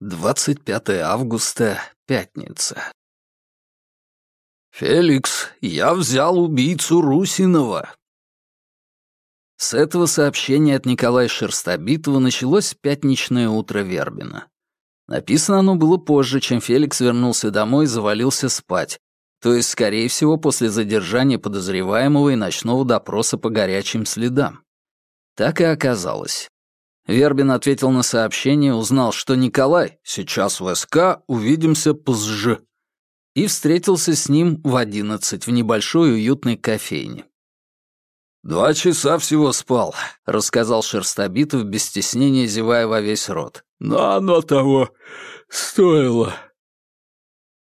25 августа, пятница. «Феликс, я взял убийцу Русинова!» С этого сообщения от Николая Шерстобитова началось пятничное утро Вербина. Написано оно было позже, чем Феликс вернулся домой и завалился спать, то есть, скорее всего, после задержания подозреваемого и ночного допроса по горячим следам. Так и оказалось. Вербин ответил на сообщение, узнал, что Николай сейчас в СК, увидимся позже. И встретился с ним в одиннадцать в небольшой уютной кофейне. «Два часа всего спал», — рассказал Шерстобитов, без стеснения зевая во весь рот. «Но оно того стоило».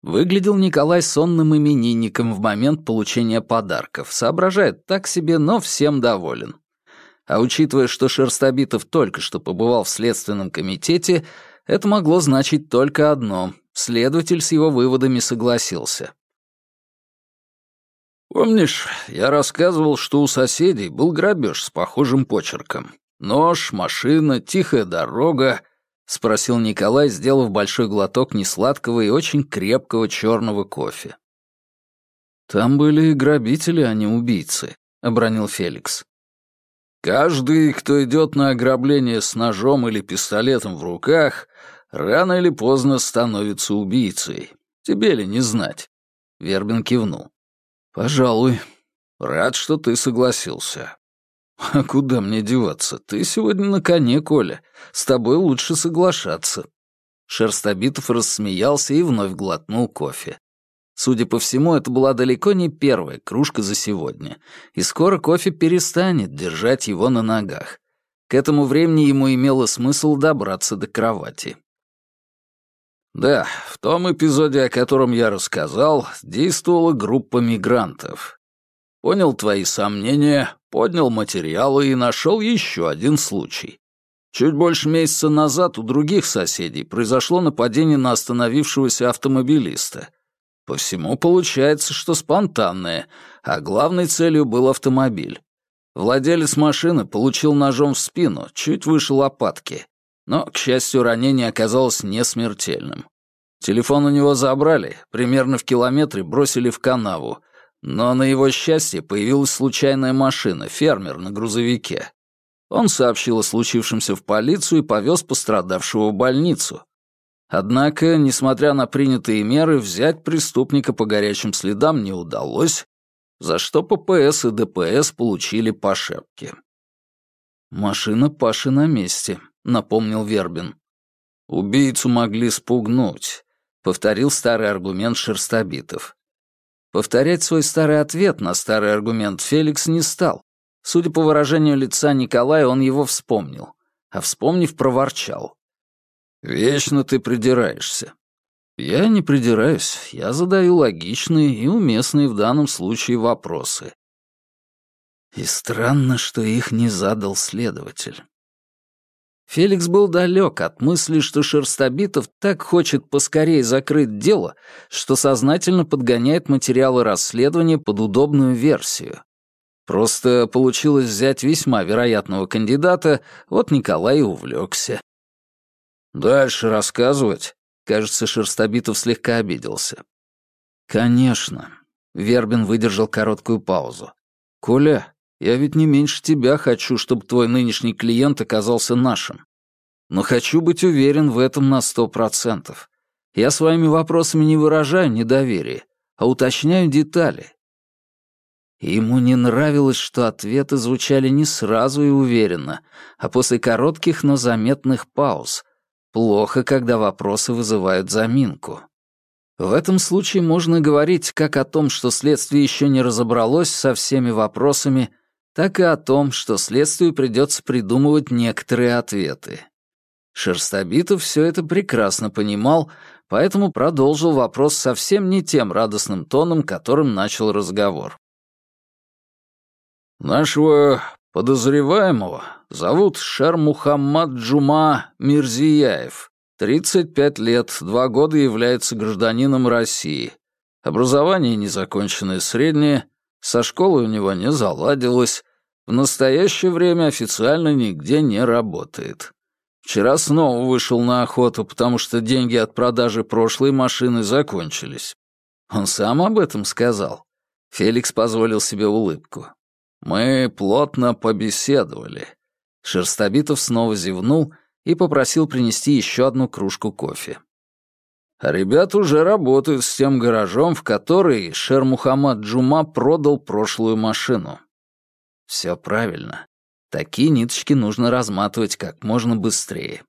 Выглядел Николай сонным именинником в момент получения подарков. Соображает так себе, но всем доволен. А учитывая, что Шерстобитов только что побывал в Следственном комитете, это могло значить только одно. Следователь с его выводами согласился. «Помнишь, я рассказывал, что у соседей был грабеж с похожим почерком? Нож, машина, тихая дорога», — спросил Николай, сделав большой глоток несладкого и очень крепкого черного кофе. «Там были грабители, а не убийцы», — обронил Феликс. Каждый, кто идет на ограбление с ножом или пистолетом в руках, рано или поздно становится убийцей. Тебе ли не знать?» Вербин кивнул. «Пожалуй. Рад, что ты согласился. А куда мне деваться? Ты сегодня на коне, Коля. С тобой лучше соглашаться». Шерстобитов рассмеялся и вновь глотнул кофе. Судя по всему, это была далеко не первая кружка за сегодня, и скоро кофе перестанет держать его на ногах. К этому времени ему имело смысл добраться до кровати. Да, в том эпизоде, о котором я рассказал, действовала группа мигрантов. Понял твои сомнения, поднял материалы и нашел еще один случай. Чуть больше месяца назад у других соседей произошло нападение на остановившегося автомобилиста — по всему получается, что спонтанное, а главной целью был автомобиль. Владелец машины получил ножом в спину, чуть выше лопатки. Но, к счастью, ранение оказалось не смертельным. Телефон у него забрали, примерно в километре бросили в канаву. Но на его счастье появилась случайная машина, фермер на грузовике. Он сообщил о случившемся в полицию и повез пострадавшего в больницу. Однако, несмотря на принятые меры, взять преступника по горячим следам не удалось, за что ППС и ДПС получили по шепке. «Машина Паши на месте», — напомнил Вербин. «Убийцу могли спугнуть», — повторил старый аргумент Шерстобитов. Повторять свой старый ответ на старый аргумент Феликс не стал. Судя по выражению лица Николая, он его вспомнил, а вспомнив, проворчал. «Вечно ты придираешься». «Я не придираюсь, я задаю логичные и уместные в данном случае вопросы». И странно, что их не задал следователь. Феликс был далек от мысли, что Шерстобитов так хочет поскорее закрыть дело, что сознательно подгоняет материалы расследования под удобную версию. Просто получилось взять весьма вероятного кандидата, вот Николай и увлекся. «Дальше рассказывать?» Кажется, Шерстобитов слегка обиделся. «Конечно». Вербин выдержал короткую паузу. «Коля, я ведь не меньше тебя хочу, чтобы твой нынешний клиент оказался нашим. Но хочу быть уверен в этом на сто процентов. Я своими вопросами не выражаю недоверие, а уточняю детали». ему не нравилось, что ответы звучали не сразу и уверенно, а после коротких, но заметных пауз, Плохо, когда вопросы вызывают заминку. В этом случае можно говорить как о том, что следствие еще не разобралось со всеми вопросами, так и о том, что следствию придется придумывать некоторые ответы. Шерстобитов все это прекрасно понимал, поэтому продолжил вопрос совсем не тем радостным тоном, которым начал разговор. «Нашего Подозреваемого зовут Шермухаммад Джума Мирзияев. 35 лет, два года является гражданином России. Образование незаконченное среднее, со школой у него не заладилось. В настоящее время официально нигде не работает. Вчера снова вышел на охоту, потому что деньги от продажи прошлой машины закончились. Он сам об этом сказал. Феликс позволил себе улыбку. Мы плотно побеседовали. Шерстобитов снова зевнул и попросил принести еще одну кружку кофе. Ребята уже работают с тем гаражом, в который Шер Мухаммад Джума продал прошлую машину. Все правильно. Такие ниточки нужно разматывать как можно быстрее.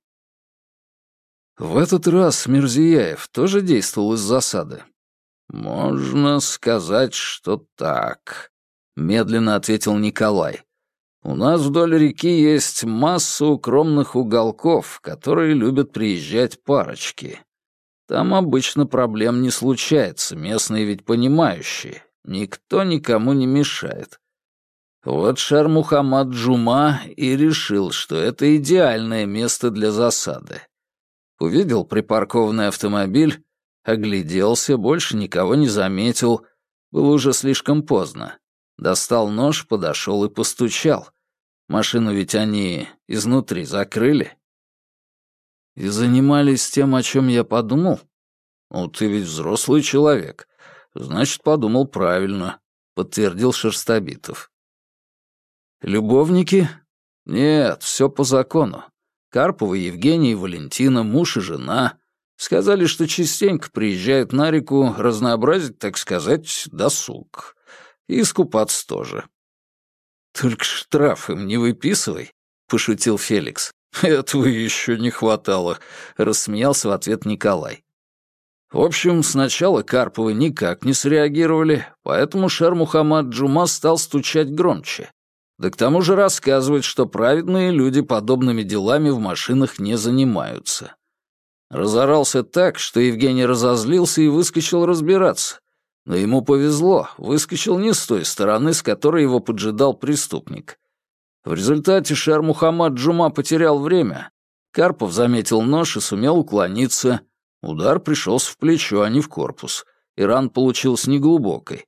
В этот раз Мирзияев тоже действовал из засады. «Можно сказать, что так», — медленно ответил Николай. «У нас вдоль реки есть масса укромных уголков, которые любят приезжать парочки. Там обычно проблем не случается, местные ведь понимающие. Никто никому не мешает. Вот Шар Мухаммад Джума и решил, что это идеальное место для засады. Увидел припаркованный автомобиль, огляделся, больше никого не заметил. Было уже слишком поздно. Достал нож, подошел и постучал. Машину ведь они изнутри закрыли. И занимались тем, о чем я подумал? Ну, ты ведь взрослый человек. Значит, подумал правильно, подтвердил Шерстобитов. Любовники? Нет, все по закону. Карпова Евгения и Валентина, муж и жена, сказали, что частенько приезжают на реку разнообразить, так сказать, досуг. И искупаться тоже. «Только штраф им не выписывай», — пошутил Феликс. «Этого еще не хватало», — рассмеялся в ответ Николай. В общем, сначала Карповы никак не среагировали, поэтому Шер Мухаммад Джума стал стучать громче. Да к тому же рассказывать, что праведные люди подобными делами в машинах не занимаются. Разорался так, что Евгений разозлился и выскочил разбираться. Но ему повезло, выскочил не с той стороны, с которой его поджидал преступник. В результате Шер Мухаммад Джума потерял время. Карпов заметил нож и сумел уклониться. Удар пришелся в плечо, а не в корпус. И ран получился неглубокой.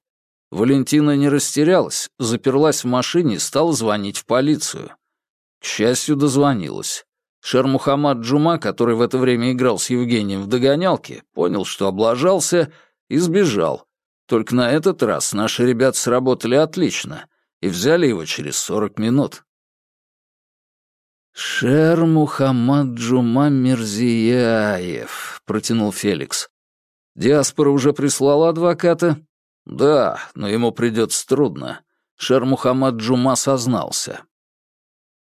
Валентина не растерялась, заперлась в машине и стала звонить в полицию. К счастью, дозвонилась. Шер Мухаммад Джума, который в это время играл с Евгением в догонялке, понял, что облажался, и сбежал. Только на этот раз наши ребята сработали отлично и взяли его через сорок минут. «Шер Мухаммад Джума Мирзияев», — протянул Феликс. «Диаспора уже прислала адвоката?» «Да, но ему придется трудно. Шер Мухаммад Джума сознался».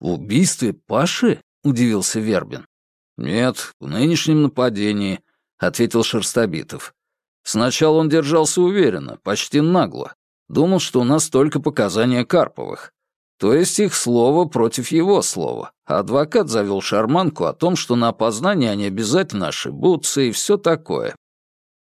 «В убийстве Паши?» — удивился Вербин. «Нет, в нынешнем нападении», — ответил Шерстобитов. «Сначала он держался уверенно, почти нагло. Думал, что у нас только показания Карповых. То есть их слово против его слова. А адвокат завел шарманку о том, что на опознание они обязательно ошибутся и все такое.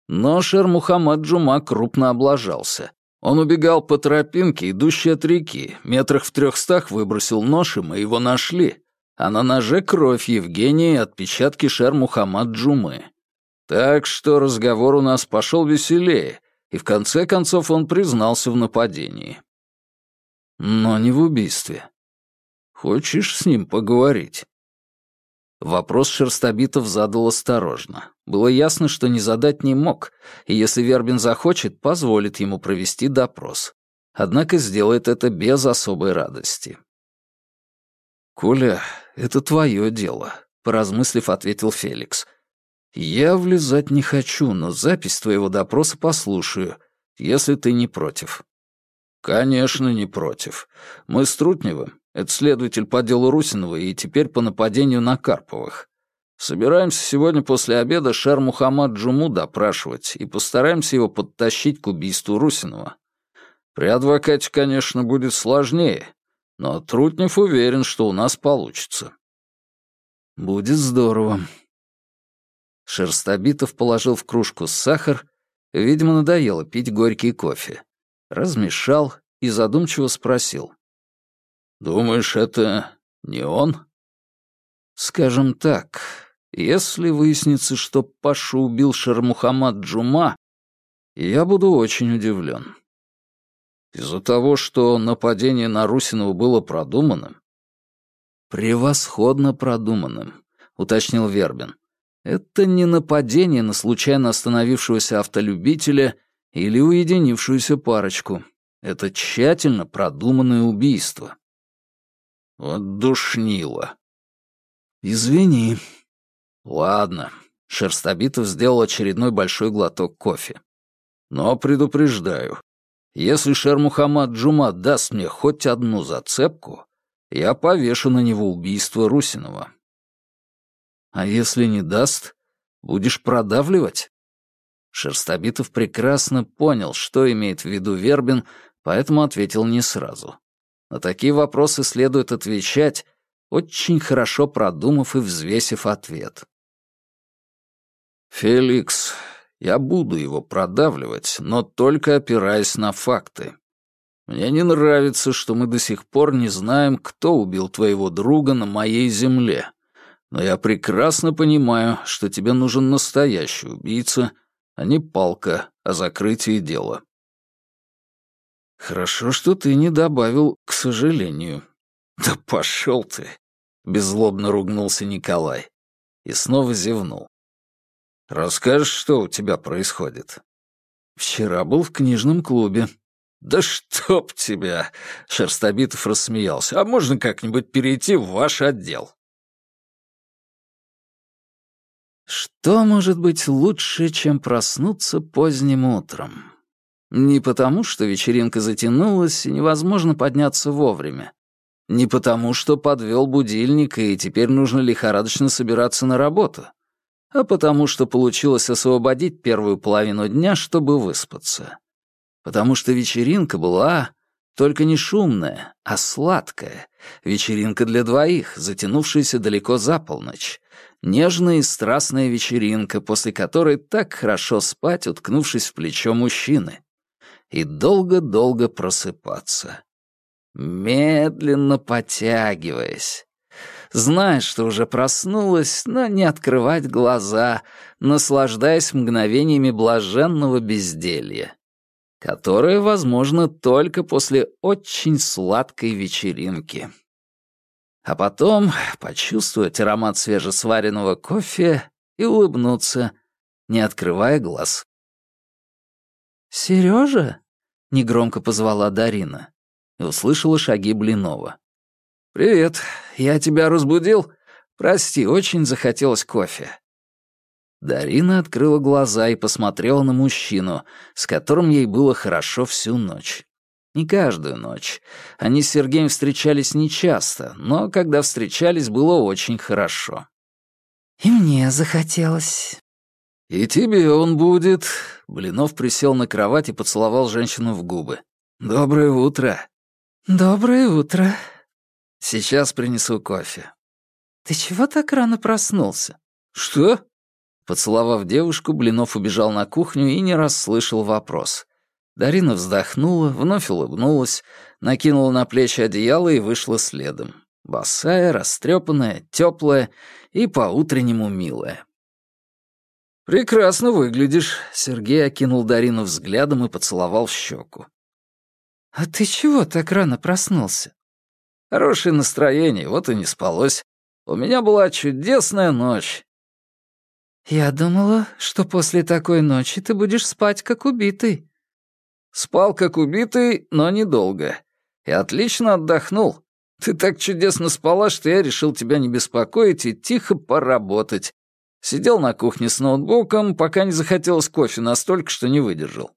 Но Шер Мухаммад Джума крупно облажался. Он убегал по тропинке, идущей от реки, метрах в трехстах выбросил нож, и мы его нашли. А на ноже кровь Евгении и отпечатки Шер Мухаммад Джумы. Так что разговор у нас пошел веселее, и в конце концов он признался в нападении. Но не в убийстве. Хочешь с ним поговорить? Вопрос Шерстобитов задал осторожно. Было ясно, что не задать не мог, и если Вербин захочет, позволит ему провести допрос. Однако сделает это без особой радости. «Коля, это твое дело», — поразмыслив, ответил Феликс. «Я влезать не хочу, но запись твоего допроса послушаю, если ты не против». «Конечно, не против. Мы с Трутневым это следователь по делу Русинова и теперь по нападению на Карповых. Собираемся сегодня после обеда Шар Мухаммад Джуму допрашивать и постараемся его подтащить к убийству Русинова. При адвокате, конечно, будет сложнее, но Трутнев уверен, что у нас получится. Будет здорово. Шерстобитов положил в кружку сахар, видимо, надоело пить горький кофе. Размешал и задумчиво спросил. Думаешь, это не он? Скажем так, если выяснится, что Пашу убил Шармухаммад Джума, я буду очень удивлен. Из-за того, что нападение на Русинова было продуманным? Превосходно продуманным, уточнил Вербин. Это не нападение на случайно остановившегося автолюбителя или уединившуюся парочку. Это тщательно продуманное убийство. Вот душнило. Извини. Ладно. Шерстобитов сделал очередной большой глоток кофе. Но предупреждаю, если Шер Мухаммад Джума даст мне хоть одну зацепку, я повешу на него убийство Русинова. А если не даст, будешь продавливать? Шерстобитов прекрасно понял, что имеет в виду Вербин, поэтому ответил не сразу. На такие вопросы следует отвечать, очень хорошо продумав и взвесив ответ. «Феликс, я буду его продавливать, но только опираясь на факты. Мне не нравится, что мы до сих пор не знаем, кто убил твоего друга на моей земле. Но я прекрасно понимаю, что тебе нужен настоящий убийца, а не палка о закрытии дела. Хорошо, что ты не добавил «к сожалению». Да пошел ты! Беззлобно ругнулся Николай и снова зевнул. Расскажешь, что у тебя происходит? Вчера был в книжном клубе. Да чтоб тебя! Шерстобитов рассмеялся. А можно как-нибудь перейти в ваш отдел? Что может быть лучше, чем проснуться поздним утром? Не потому, что вечеринка затянулась и невозможно подняться вовремя. Не потому, что подвел будильник и теперь нужно лихорадочно собираться на работу а потому что получилось освободить первую половину дня, чтобы выспаться. Потому что вечеринка была только не шумная, а сладкая. Вечеринка для двоих, затянувшаяся далеко за полночь. Нежная и страстная вечеринка, после которой так хорошо спать, уткнувшись в плечо мужчины. И долго-долго просыпаться. Медленно потягиваясь Знаешь, что уже проснулась, но не открывать глаза, наслаждаясь мгновениями блаженного безделья, которое возможно только после очень сладкой вечеринки. А потом почувствовать аромат свежесваренного кофе и улыбнуться, не открывая глаз. «Сережа?» — негромко позвала Дарина и услышала шаги Блинова. «Привет. Я тебя разбудил? Прости, очень захотелось кофе». Дарина открыла глаза и посмотрела на мужчину, с которым ей было хорошо всю ночь. Не каждую ночь. Они с Сергеем встречались нечасто, но когда встречались, было очень хорошо. «И мне захотелось». «И тебе он будет...» Блинов присел на кровать и поцеловал женщину в губы. «Доброе утро». «Доброе утро», Сейчас принесу кофе». «Ты чего так рано проснулся?» «Что?» Поцеловав девушку, Блинов убежал на кухню и не расслышал вопрос. Дарина вздохнула, вновь улыбнулась, накинула на плечи одеяло и вышла следом. Босая, растрепанная, теплая и по-утреннему милая. «Прекрасно выглядишь», — Сергей окинул Дарину взглядом и поцеловал в щеку. «А ты чего так рано проснулся?» Хорошее настроение, вот и не спалось. У меня была чудесная ночь». «Я думала, что после такой ночи ты будешь спать как убитый». «Спал как убитый, но недолго. И отлично отдохнул. Ты так чудесно спала, что я решил тебя не беспокоить и тихо поработать. Сидел на кухне с ноутбуком, пока не захотелось кофе настолько, что не выдержал».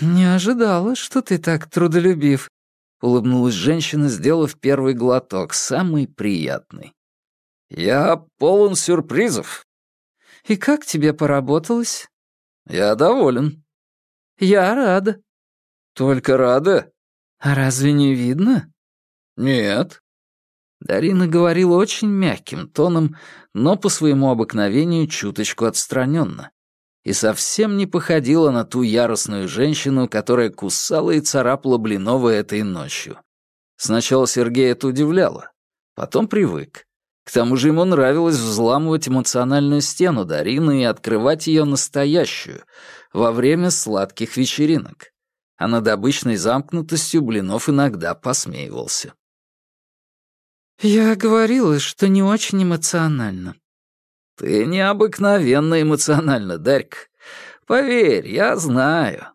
«Не ожидала, что ты так трудолюбив», — улыбнулась женщина, сделав первый глоток, самый приятный. «Я полон сюрпризов». «И как тебе поработалось?» «Я доволен». «Я рада». «Только рада?» «А разве не видно?» «Нет». Дарина говорила очень мягким тоном, но по своему обыкновению чуточку отстраненно и совсем не походила на ту яростную женщину, которая кусала и царапала Блинова этой ночью. Сначала Сергей это удивляло, потом привык. К тому же ему нравилось взламывать эмоциональную стену Дарины и открывать ее настоящую во время сладких вечеринок. а над обычной замкнутостью Блинов иногда посмеивался. «Я говорила, что не очень эмоционально». «Ты необыкновенно эмоционально, Дарька. Поверь, я знаю».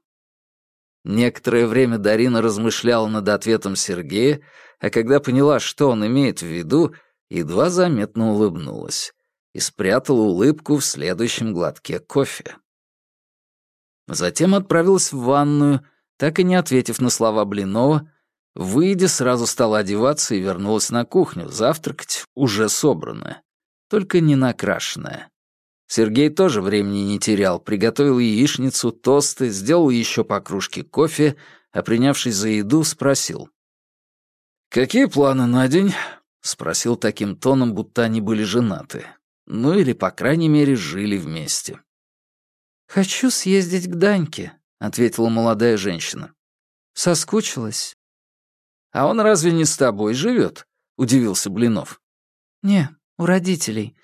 Некоторое время Дарина размышляла над ответом Сергея, а когда поняла, что он имеет в виду, едва заметно улыбнулась и спрятала улыбку в следующем глотке кофе. Затем отправилась в ванную, так и не ответив на слова Блинова, выйдя, сразу стала одеваться и вернулась на кухню, завтракать уже собранная, только не накрашенная. Сергей тоже времени не терял, приготовил яичницу, тосты, сделал еще по кружке кофе, а принявшись за еду, спросил. «Какие планы на день?» — спросил таким тоном, будто они были женаты. Ну или, по крайней мере, жили вместе. «Хочу съездить к Даньке», — ответила молодая женщина. «Соскучилась». «А он разве не с тобой живет?» — удивился Блинов. «Не, у родителей.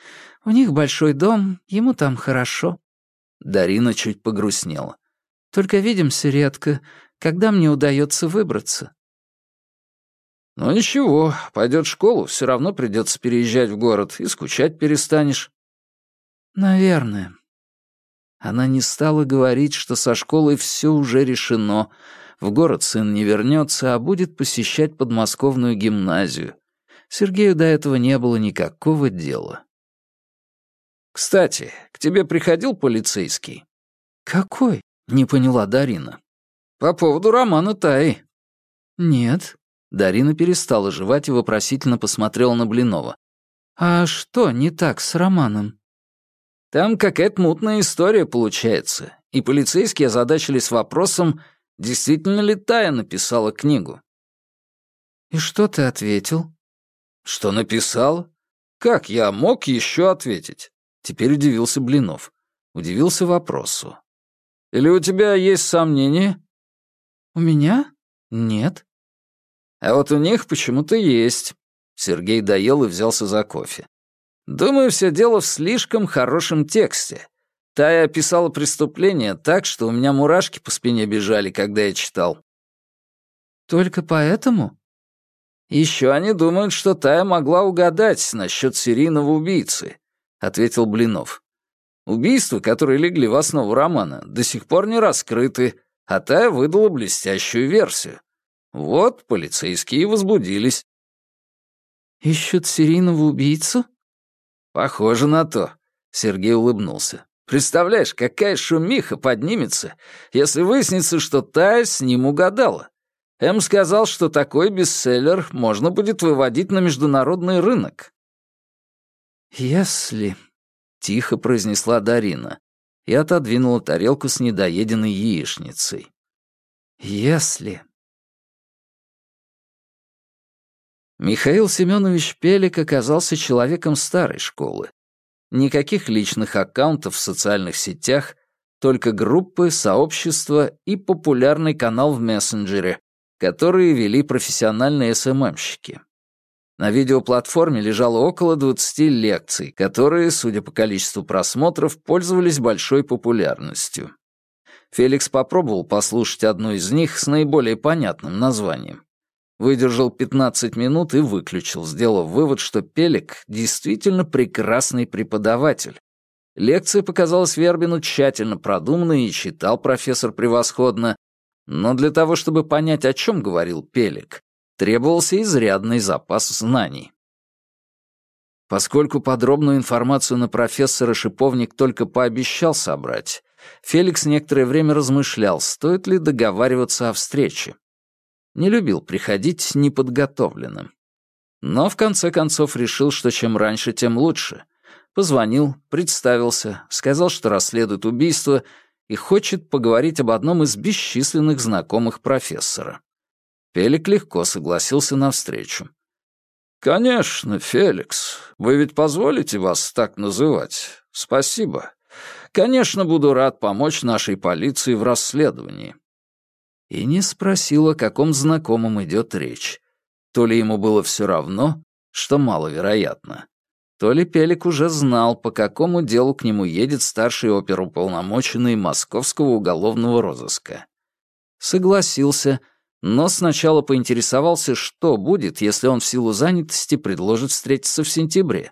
У них большой дом, ему там хорошо». Дарина чуть погрустнела. «Только видимся редко, когда мне удается выбраться». «Ну ничего, пойдет в школу, все равно придется переезжать в город, и скучать перестанешь». «Наверное», она не стала говорить, что со школой все уже решено. В город сын не вернется, а будет посещать подмосковную гимназию. Сергею до этого не было никакого дела. «Кстати, к тебе приходил полицейский?» «Какой?» — не поняла Дарина. «По поводу романа Таи». «Нет». Дарина перестала жевать и вопросительно посмотрела на Блинова. «А что не так с романом?» Там какая-то мутная история получается, и полицейские озадачились вопросом, действительно ли Тая написала книгу. «И что ты ответил?» «Что написал? Как я мог еще ответить?» Теперь удивился Блинов. Удивился вопросу. «Или у тебя есть сомнения?» «У меня? Нет». «А вот у них почему-то есть». Сергей доел и взялся за кофе. Думаю, все дело в слишком хорошем тексте. Тая описала преступление так, что у меня мурашки по спине бежали, когда я читал. Только поэтому? Еще они думают, что Тая могла угадать насчет серийного убийцы, ответил Блинов. Убийства, которые легли в основу романа, до сих пор не раскрыты, а Тая выдала блестящую версию. Вот полицейские возбудились. «Ищут серийного убийцу?» «Похоже на то», — Сергей улыбнулся. «Представляешь, какая шумиха поднимется, если выяснится, что Тая с ним угадала. М сказал, что такой бестселлер можно будет выводить на международный рынок». «Если...» — тихо произнесла Дарина и отодвинула тарелку с недоеденной яичницей. «Если...» Михаил Семенович Пелик оказался человеком старой школы. Никаких личных аккаунтов в социальных сетях, только группы, сообщества и популярный канал в мессенджере, которые вели профессиональные СММщики. На видеоплатформе лежало около 20 лекций, которые, судя по количеству просмотров, пользовались большой популярностью. Феликс попробовал послушать одну из них с наиболее понятным названием. Выдержал 15 минут и выключил, сделав вывод, что Пелик действительно прекрасный преподаватель. Лекция показалась Вербину тщательно продуманной и читал профессор превосходно, но для того, чтобы понять, о чем говорил Пелик, требовался изрядный запас знаний. Поскольку подробную информацию на профессора Шиповник только пообещал собрать, Феликс некоторое время размышлял, стоит ли договариваться о встрече не любил приходить неподготовленным. Но в конце концов решил, что чем раньше, тем лучше. Позвонил, представился, сказал, что расследует убийство и хочет поговорить об одном из бесчисленных знакомых профессора. Фелик легко согласился на встречу. «Конечно, Феликс. Вы ведь позволите вас так называть? Спасибо. Конечно, буду рад помочь нашей полиции в расследовании и не спросил, о каком знакомом идет речь. То ли ему было все равно, что маловероятно, то ли Пелик уже знал, по какому делу к нему едет старший оперуполномоченный московского уголовного розыска. Согласился, но сначала поинтересовался, что будет, если он в силу занятости предложит встретиться в сентябре.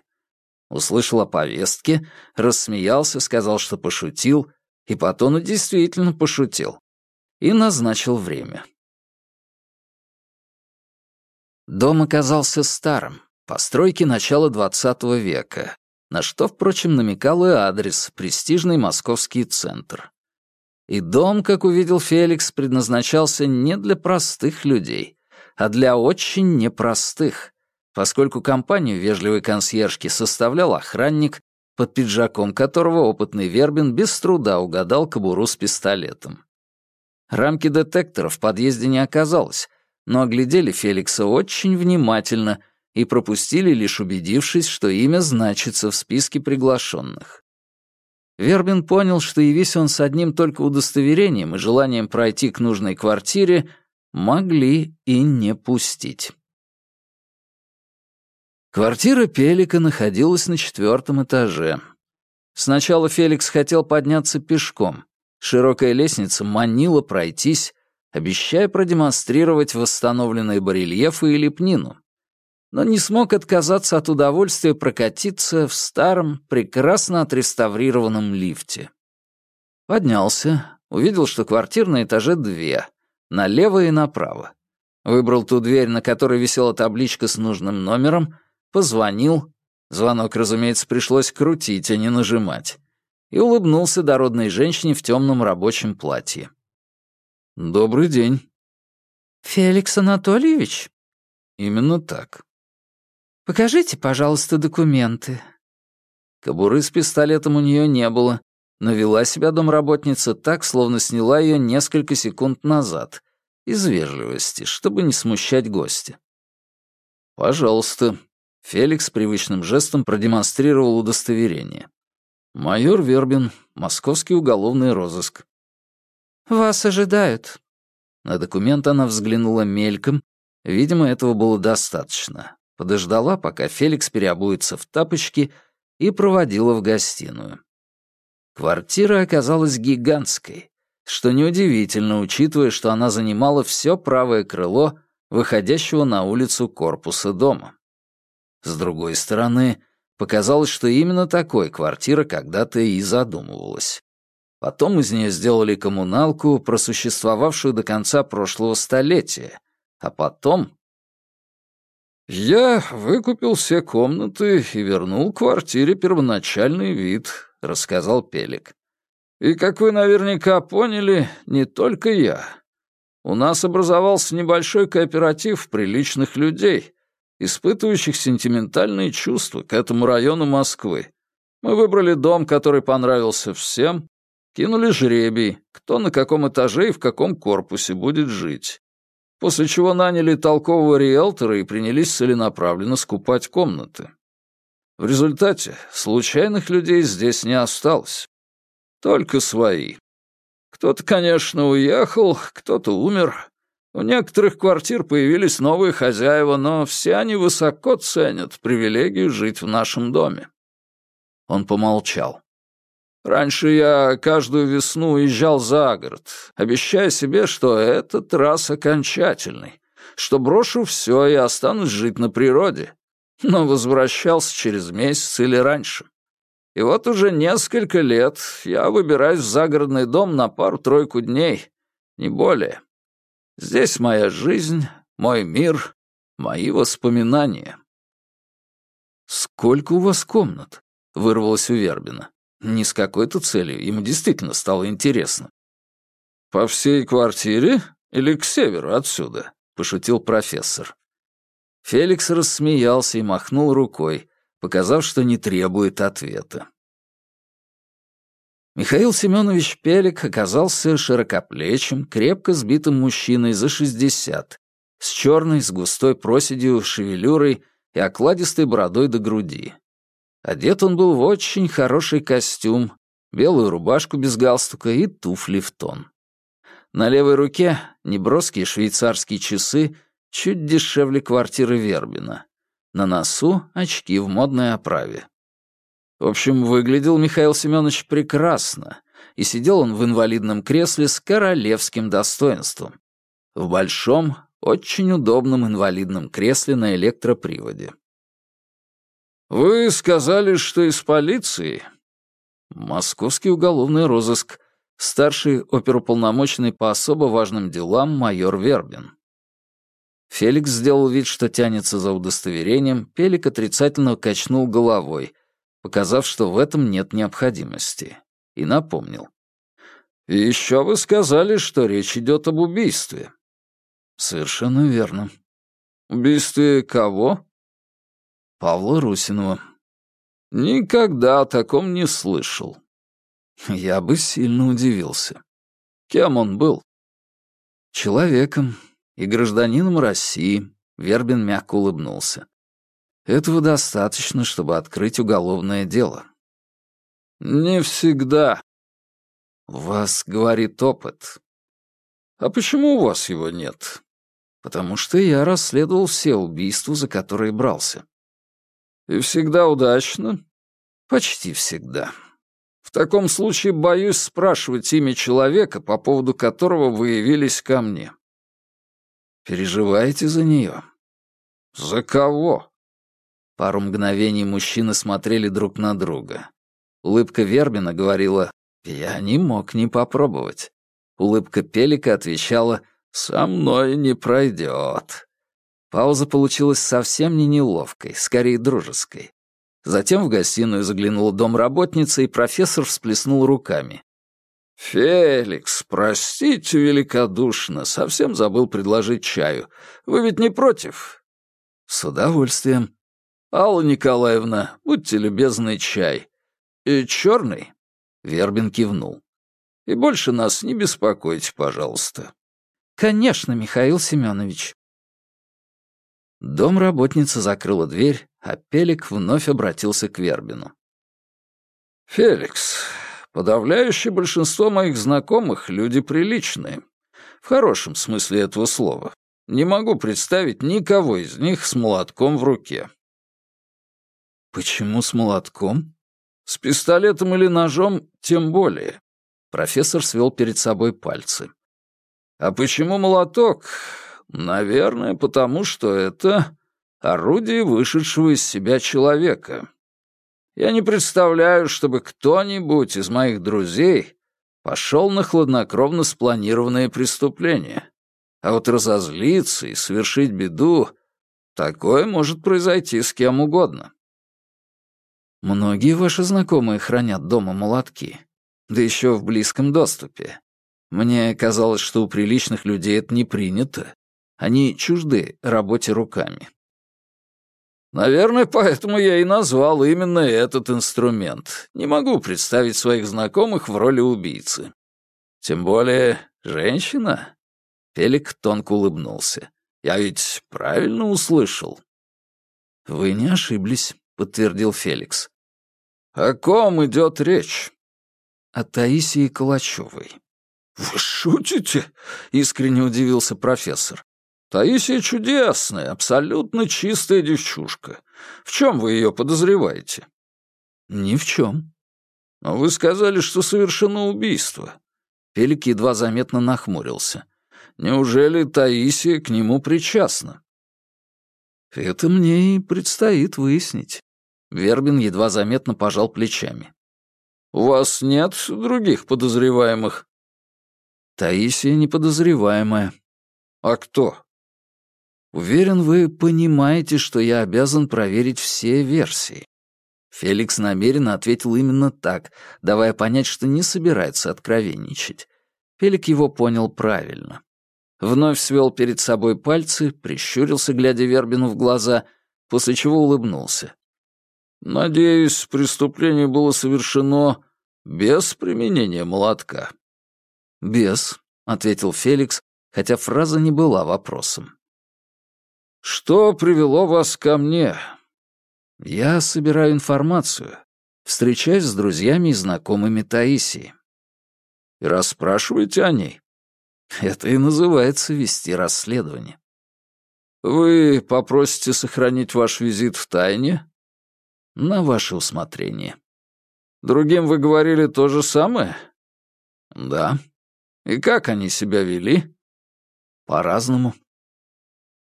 Услышал о повестке, рассмеялся, сказал, что пошутил, и по тону действительно пошутил. И назначил время. Дом оказался старым, постройки начала XX века, на что, впрочем, намекал и адрес, престижный московский центр. И дом, как увидел Феликс, предназначался не для простых людей, а для очень непростых, поскольку компанию вежливой консьержки составлял охранник, под пиджаком которого опытный Вербин без труда угадал кобуру с пистолетом. Рамки детектора в подъезде не оказалось, но оглядели Феликса очень внимательно и пропустили, лишь убедившись, что имя значится в списке приглашенных. Вербин понял, что явись он с одним только удостоверением и желанием пройти к нужной квартире, могли и не пустить. Квартира Пелика находилась на четвертом этаже. Сначала Феликс хотел подняться пешком. Широкая лестница манила пройтись, обещая продемонстрировать восстановленные барельефы и лепнину. Но не смог отказаться от удовольствия прокатиться в старом, прекрасно отреставрированном лифте. Поднялся, увидел, что квартир на этаже две, налево и направо. Выбрал ту дверь, на которой висела табличка с нужным номером, позвонил. Звонок, разумеется, пришлось крутить, а не нажимать. И улыбнулся дородной женщине в темном рабочем платье. «Добрый день». «Феликс Анатольевич?» «Именно так». «Покажите, пожалуйста, документы». Кобуры с пистолетом у нее не было, но вела себя домработница так, словно сняла ее несколько секунд назад, из вежливости, чтобы не смущать гостя. «Пожалуйста». Феликс привычным жестом продемонстрировал удостоверение. «Майор Вербин, московский уголовный розыск». «Вас ожидают». На документ она взглянула мельком. Видимо, этого было достаточно. Подождала, пока Феликс переобуется в тапочки, и проводила в гостиную. Квартира оказалась гигантской, что неудивительно, учитывая, что она занимала все правое крыло, выходящего на улицу корпуса дома. С другой стороны, показалось, что именно такой квартира когда-то и задумывалась. Потом из нее сделали коммуналку, просуществовавшую до конца прошлого столетия. А потом... «Я выкупил все комнаты и вернул квартире первоначальный вид», — рассказал Пелик. «И, как вы наверняка поняли, не только я. У нас образовался небольшой кооператив приличных людей, испытывающих сентиментальные чувства к этому району Москвы. Мы выбрали дом, который понравился всем, Кинули жребий, кто на каком этаже и в каком корпусе будет жить. После чего наняли толкового риэлтора и принялись целенаправленно скупать комнаты. В результате случайных людей здесь не осталось. Только свои. Кто-то, конечно, уехал, кто-то умер. У некоторых квартир появились новые хозяева, но все они высоко ценят привилегию жить в нашем доме. Он помолчал. Раньше я каждую весну уезжал за город, обещая себе, что этот раз окончательный, что брошу все и останусь жить на природе, но возвращался через месяц или раньше. И вот уже несколько лет я выбираюсь в загородный дом на пару-тройку дней, не более. Здесь моя жизнь, мой мир, мои воспоминания. «Сколько у вас комнат?» — вырвалось у Вербина. Не с какой-то целью, ему действительно стало интересно. «По всей квартире или к северу отсюда?» — пошутил профессор. Феликс рассмеялся и махнул рукой, показав, что не требует ответа. Михаил Семенович Пелик оказался широкоплечим, крепко сбитым мужчиной за шестьдесят, с черной, с густой проседью, шевелюрой и окладистой бородой до груди. Одет он был в очень хороший костюм, белую рубашку без галстука и туфли в тон. На левой руке неброские швейцарские часы чуть дешевле квартиры Вербина. На носу очки в модной оправе. В общем, выглядел Михаил Семенович прекрасно, и сидел он в инвалидном кресле с королевским достоинством. В большом, очень удобном инвалидном кресле на электроприводе. «Вы сказали, что из полиции?» «Московский уголовный розыск. Старший оперуполномоченный по особо важным делам майор Вербин». Феликс сделал вид, что тянется за удостоверением, Пелик отрицательно качнул головой, показав, что в этом нет необходимости, и напомнил. «И еще вы сказали, что речь идет об убийстве». «Совершенно верно». «Убийстве кого?» Павла Русинова. Никогда о таком не слышал. Я бы сильно удивился. Кем он был? Человеком и гражданином России. Вербин мягко улыбнулся. Этого достаточно, чтобы открыть уголовное дело. Не всегда. У вас говорит опыт. А почему у вас его нет? Потому что я расследовал все убийства, за которые брался. И всегда удачно? Почти всегда. В таком случае боюсь спрашивать имя человека, по поводу которого вы явились ко мне. Переживаете за нее? За кого? Пару мгновений мужчины смотрели друг на друга. Улыбка Вербина говорила «Я не мог не попробовать». Улыбка Пелика отвечала «Со мной не пройдет». Пауза получилась совсем не неловкой, скорее дружеской. Затем в гостиную заглянула домработница, и профессор всплеснул руками. «Феликс, простите великодушно, совсем забыл предложить чаю. Вы ведь не против?» «С удовольствием». «Алла Николаевна, будьте любезны, чай. И черный?» Вербин кивнул. «И больше нас не беспокойте, пожалуйста». «Конечно, Михаил Семенович». Домработница закрыла дверь, а Пелик вновь обратился к Вербину. «Феликс, подавляющее большинство моих знакомых — люди приличные. В хорошем смысле этого слова. Не могу представить никого из них с молотком в руке». «Почему с молотком?» «С пистолетом или ножом тем более». Профессор свел перед собой пальцы. «А почему молоток? Наверное, потому что это орудие вышедшего из себя человека. Я не представляю, чтобы кто-нибудь из моих друзей пошел на хладнокровно спланированное преступление. А вот разозлиться и совершить беду — такое может произойти с кем угодно. Многие ваши знакомые хранят дома молотки, да еще в близком доступе. Мне казалось, что у приличных людей это не принято. Они чужды работе руками. Наверное, поэтому я и назвал именно этот инструмент. Не могу представить своих знакомых в роли убийцы. Тем более женщина. Пелик тонко улыбнулся. Я ведь правильно услышал. Вы не ошиблись, подтвердил Феликс. О ком идет речь? О Таисии Калачевой. «Вы шутите?» — искренне удивился профессор. Таисия чудесная, абсолютно чистая девчушка. В чем вы ее подозреваете? Ни в чем. Но вы сказали, что совершено убийство. Пелик едва заметно нахмурился. Неужели Таисия к нему причастна? Это мне и предстоит выяснить. Вербин едва заметно пожал плечами. «У вас нет других подозреваемых?» «Таисия неподозреваемая». «А кто?» Уверен, вы понимаете, что я обязан проверить все версии. Феликс намеренно ответил именно так, давая понять, что не собирается откровенничать. Пелик его понял правильно. Вновь свел перед собой пальцы, прищурился, глядя Вербину в глаза, после чего улыбнулся. «Надеюсь, преступление было совершено без применения молотка». «Без», — ответил Феликс, хотя фраза не была вопросом. «Что привело вас ко мне?» «Я собираю информацию. Встречаюсь с друзьями и знакомыми Таисии». «И расспрашиваете о ней?» «Это и называется вести расследование». «Вы попросите сохранить ваш визит в тайне?» «На ваше усмотрение». «Другим вы говорили то же самое?» Да. И как они себя вели? По-разному.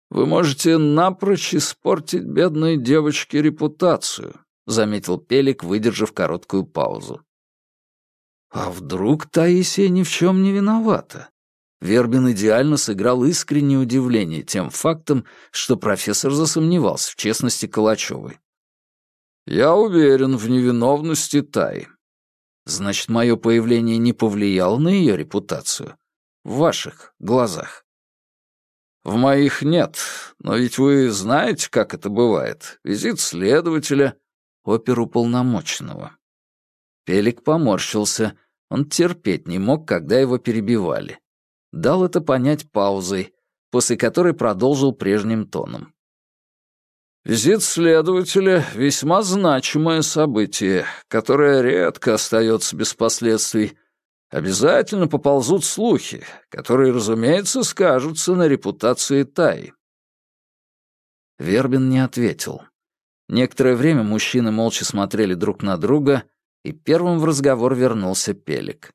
Вы можете напрочь испортить бедной девочке репутацию, заметил Пелик, выдержав короткую паузу. А вдруг Таисия ни в чем не виновата? Вербин идеально сыграл искреннее удивление тем фактом, что профессор засомневался в честности Калачевой. «Я уверен в невиновности Таи. Значит, мое появление не повлияло на ее репутацию? В ваших глазах?» «В моих нет, но ведь вы знаете, как это бывает. Визит следователя, оперуполномоченного». Пелик поморщился. Он терпеть не мог, когда его перебивали. Дал это понять паузой, после которой продолжил прежним тоном. Визит следователя — весьма значимое событие, которое редко остается без последствий. Обязательно поползут слухи, которые, разумеется, скажутся на репутации Таи. Вербин не ответил. Некоторое время мужчины молча смотрели друг на друга, и первым в разговор вернулся Пелик.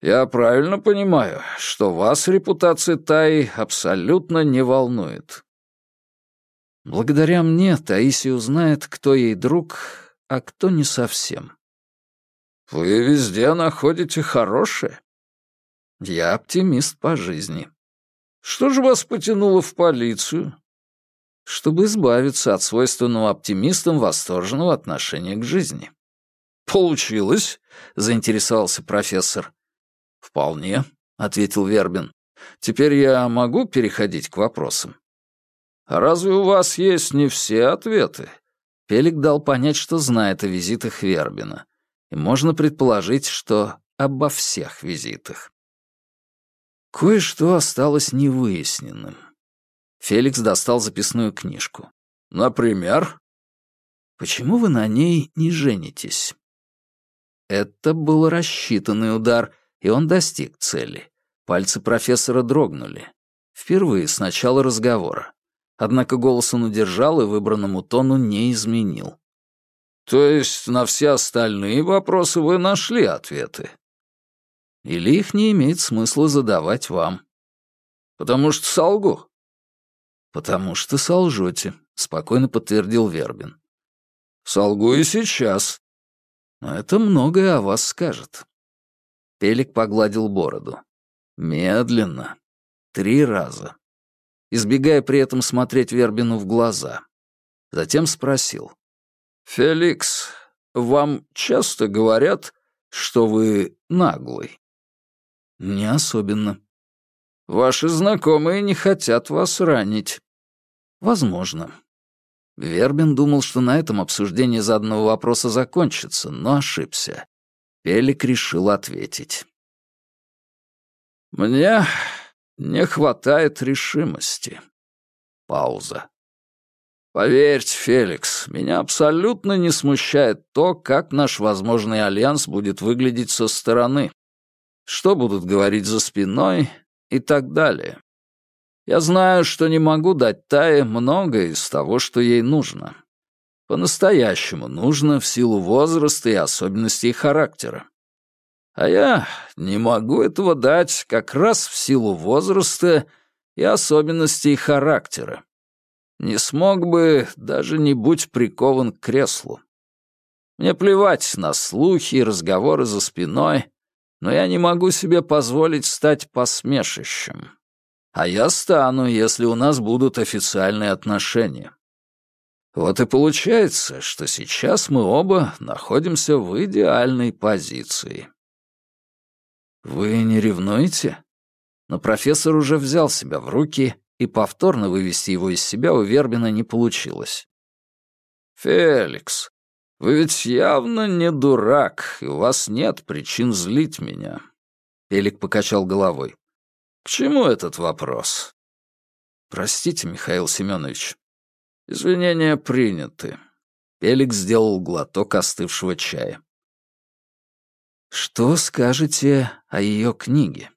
«Я правильно понимаю, что вас репутация Таи абсолютно не волнует?» Благодаря мне Таисия узнает, кто ей друг, а кто не совсем. Вы везде находите хорошее? Я оптимист по жизни. Что же вас потянуло в полицию? Чтобы избавиться от свойственного оптимистам восторженного отношения к жизни. Получилось? заинтересовался профессор. Вполне, ответил Вербин. Теперь я могу переходить к вопросам. Разве у вас есть не все ответы? Пелик дал понять, что знает о визитах Вербина. И можно предположить, что обо всех визитах. Кое-что осталось невыясненным. Феликс достал записную книжку. «Например?» «Почему вы на ней не женитесь?» Это был рассчитанный удар, и он достиг цели. Пальцы профессора дрогнули. Впервые с начала разговора. Однако голос он удержал и выбранному тону не изменил. «То есть на все остальные вопросы вы нашли ответы?» «Или их не имеет смысла задавать вам?» «Потому что солгу?» «Потому что солжете», — спокойно подтвердил Вербин. «Солгу и сейчас». «Но это многое о вас скажет». Пелик погладил бороду. Медленно. Три раза избегая при этом смотреть Вербину в глаза. Затем спросил. «Феликс, вам часто говорят, что вы наглый?» «Не особенно». «Ваши знакомые не хотят вас ранить». «Возможно». Вербин думал, что на этом обсуждение заданного вопроса закончится, но ошибся. Пелик решил ответить. «Мне не хватает решимости. Пауза. Поверьте, Феликс, меня абсолютно не смущает то, как наш возможный альянс будет выглядеть со стороны, что будут говорить за спиной и так далее. Я знаю, что не могу дать Тае многое из того, что ей нужно. По-настоящему нужно в силу возраста и особенностей характера. А я не могу этого дать как раз в силу возраста и особенностей характера. Не смог бы, даже не будь прикован к креслу. Мне плевать на слухи и разговоры за спиной, но я не могу себе позволить стать посмешищем. А я стану, если у нас будут официальные отношения. Вот и получается, что сейчас мы оба находимся в идеальной позиции. «Вы не ревнуете?» Но профессор уже взял себя в руки, и повторно вывести его из себя у Вербина не получилось. «Феликс, вы ведь явно не дурак, и у вас нет причин злить меня». Пелик покачал головой. «К чему этот вопрос?» «Простите, Михаил Семенович». «Извинения приняты». Пелик сделал глоток остывшего чая. Что скажете о ее книге?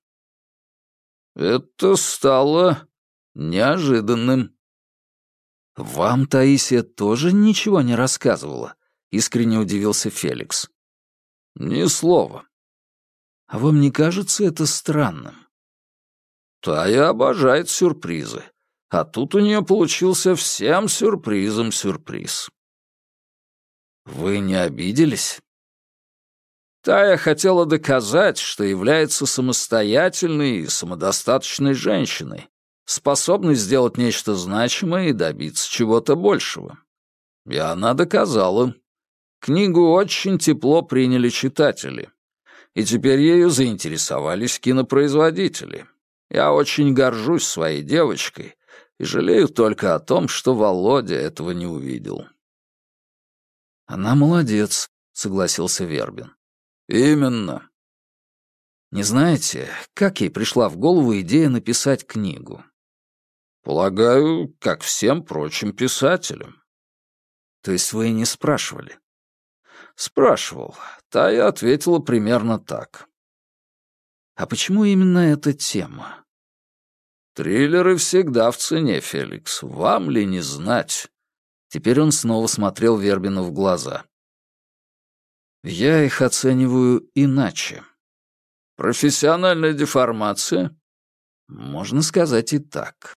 Это стало неожиданным. Вам Таисия тоже ничего не рассказывала? Искренне удивился Феликс. Ни слова. А вам не кажется это странным? Тая обожает сюрпризы. А тут у нее получился всем сюрпризом сюрприз. Вы не обиделись? Тая хотела доказать, что является самостоятельной и самодостаточной женщиной, способной сделать нечто значимое и добиться чего-то большего. И она доказала. Книгу очень тепло приняли читатели. И теперь ею заинтересовались кинопроизводители. Я очень горжусь своей девочкой и жалею только о том, что Володя этого не увидел. «Она молодец», — согласился Вербин. «Именно». «Не знаете, как ей пришла в голову идея написать книгу?» «Полагаю, как всем прочим писателям». «То есть вы не спрашивали?» «Спрашивал. Та и ответила примерно так». «А почему именно эта тема?» «Триллеры всегда в цене, Феликс. Вам ли не знать?» Теперь он снова смотрел Вербину в глаза. Я их оцениваю иначе. Профессиональная деформация? Можно сказать и так.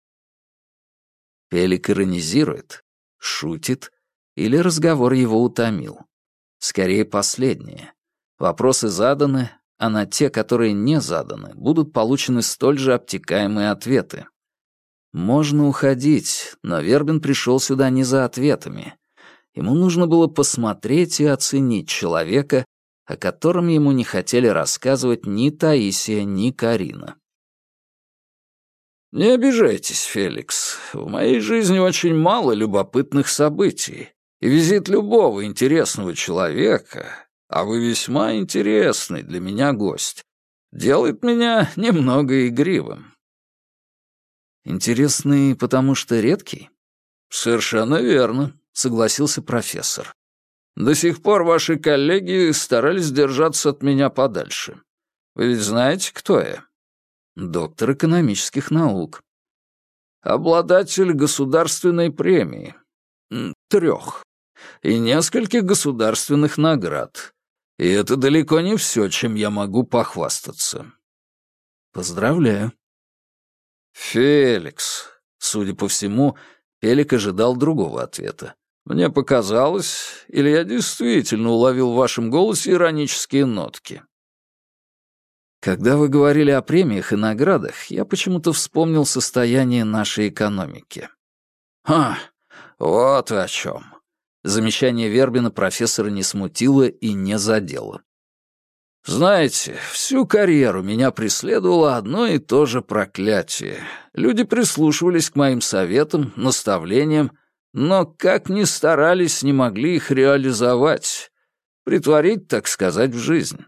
Пелик иронизирует, шутит или разговор его утомил. Скорее последнее. Вопросы заданы, а на те, которые не заданы, будут получены столь же обтекаемые ответы. Можно уходить, но Вербин пришел сюда не за ответами, Ему нужно было посмотреть и оценить человека, о котором ему не хотели рассказывать ни Таисия, ни Карина. «Не обижайтесь, Феликс. В моей жизни очень мало любопытных событий, и визит любого интересного человека, а вы весьма интересный для меня гость, делает меня немного игривым». «Интересный, потому что редкий?» «Совершенно верно согласился профессор. «До сих пор ваши коллеги старались держаться от меня подальше. Вы ведь знаете, кто я?» «Доктор экономических наук». «Обладатель государственной премии. Трех. И нескольких государственных наград. И это далеко не все, чем я могу похвастаться». «Поздравляю». «Феликс», судя по всему, Пелик ожидал другого ответа. Мне показалось, или я действительно уловил в вашем голосе иронические нотки? Когда вы говорили о премиях и наградах, я почему-то вспомнил состояние нашей экономики. А, вот о чем. Замечание Вербина профессора не смутило и не задело. Знаете, всю карьеру меня преследовало одно и то же проклятие. Люди прислушивались к моим советам, наставлениям, но как ни старались, не могли их реализовать, притворить, так сказать, в жизнь.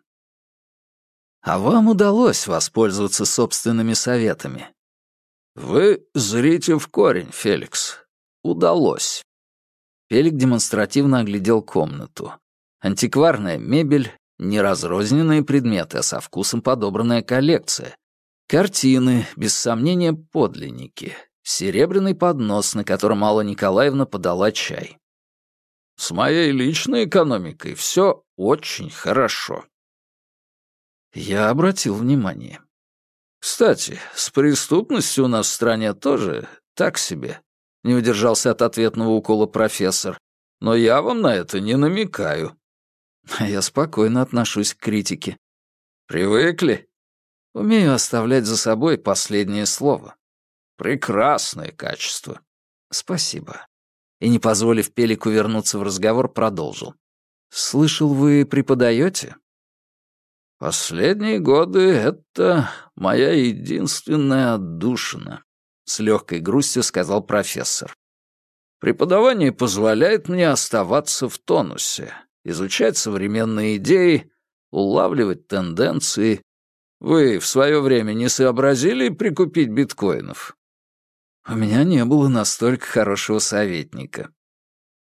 А вам удалось воспользоваться собственными советами? Вы зрите в корень, Феликс. Удалось. Фелик демонстративно оглядел комнату. Антикварная мебель, не разрозненные предметы, а со вкусом подобранная коллекция. Картины, без сомнения, подлинники серебряный поднос, на котором Алла Николаевна подала чай. «С моей личной экономикой все очень хорошо». Я обратил внимание. «Кстати, с преступностью у нас в стране тоже так себе», — не удержался от ответного укола профессор. «Но я вам на это не намекаю». Я спокойно отношусь к критике. «Привыкли?» Умею оставлять за собой последнее слово. Прекрасное качество. Спасибо. И не позволив Пелику вернуться в разговор, продолжил. Слышал, вы преподаете? Последние годы это моя единственная отдушина, с легкой грустью сказал профессор. Преподавание позволяет мне оставаться в тонусе, изучать современные идеи, улавливать тенденции. Вы в свое время не сообразили прикупить биткоинов? У меня не было настолько хорошего советника.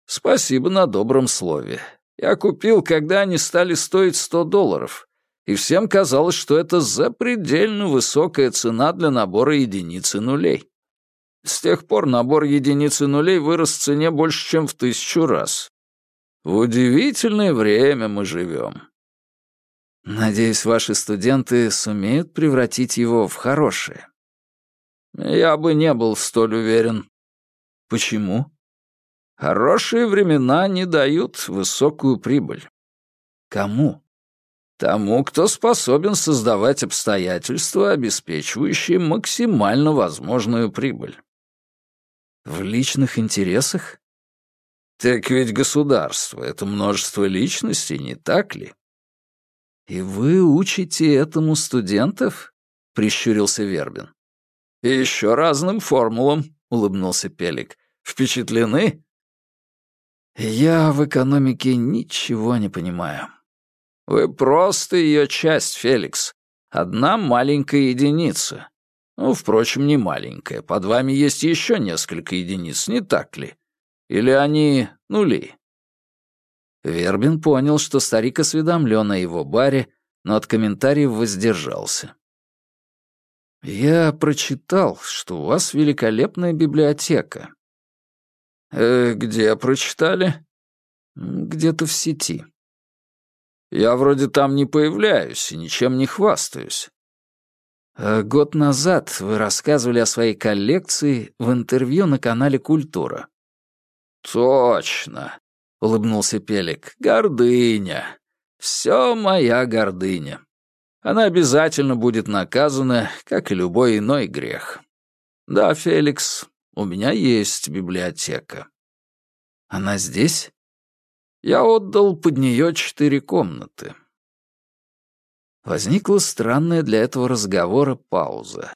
Спасибо на добром слове. Я купил, когда они стали стоить сто долларов, и всем казалось, что это запредельно высокая цена для набора единицы нулей. С тех пор набор единицы нулей вырос в цене больше, чем в тысячу раз. В удивительное время мы живем. Надеюсь, ваши студенты сумеют превратить его в хорошее. Я бы не был столь уверен. Почему? Хорошие времена не дают высокую прибыль. Кому? Тому, кто способен создавать обстоятельства, обеспечивающие максимально возможную прибыль. В личных интересах? Так ведь государство — это множество личностей, не так ли? И вы учите этому студентов? — прищурился Вербин. И еще разным формулам, — улыбнулся Пелик. Впечатлены? Я в экономике ничего не понимаю. Вы просто ее часть, Феликс. Одна маленькая единица. Ну, впрочем, не маленькая. Под вами есть еще несколько единиц, не так ли? Или они нули?» Вербин понял, что старик осведомлен о его баре, но от комментариев воздержался. «Я прочитал, что у вас великолепная библиотека». «Э, «Где прочитали?» «Где-то в сети». «Я вроде там не появляюсь и ничем не хвастаюсь». Э, «Год назад вы рассказывали о своей коллекции в интервью на канале «Культура». «Точно», — улыбнулся Пелик. «Гордыня. Все моя гордыня. Она обязательно будет наказана, как и любой иной грех. Да, Феликс, у меня есть библиотека». «Она здесь?» «Я отдал под нее четыре комнаты». Возникла странная для этого разговора пауза.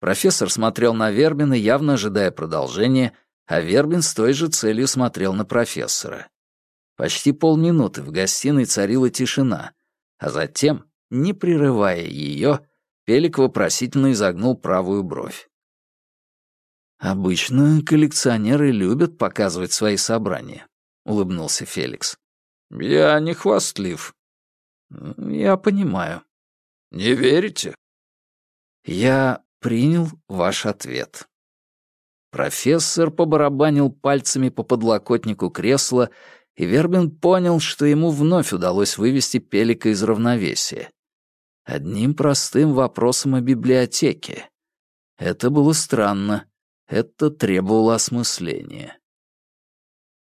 Профессор смотрел на Вербина, явно ожидая продолжения, а Вербин с той же целью смотрел на профессора. Почти полминуты в гостиной царила тишина, а затем, не прерывая ее, Пелик вопросительно изогнул правую бровь. «Обычно коллекционеры любят показывать свои собрания», — улыбнулся Феликс. «Я не хвастлив». «Я понимаю». «Не верите?» «Я принял ваш ответ». Профессор побарабанил пальцами по подлокотнику кресла, и Вербин понял, что ему вновь удалось вывести Пелика из равновесия. Одним простым вопросом о библиотеке. Это было странно. Это требовало осмысления.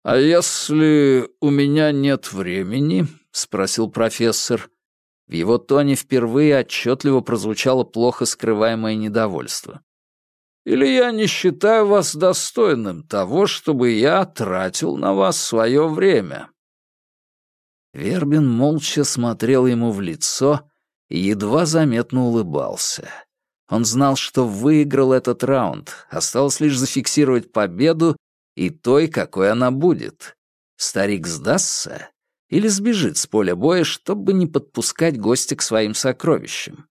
«А если у меня нет времени?» — спросил профессор. В его тоне впервые отчетливо прозвучало плохо скрываемое недовольство. Или я не считаю вас достойным того, чтобы я тратил на вас свое время?» Вербин молча смотрел ему в лицо едва заметно улыбался. Он знал, что выиграл этот раунд, осталось лишь зафиксировать победу и той, какой она будет. Старик сдастся или сбежит с поля боя, чтобы не подпускать гостя к своим сокровищам.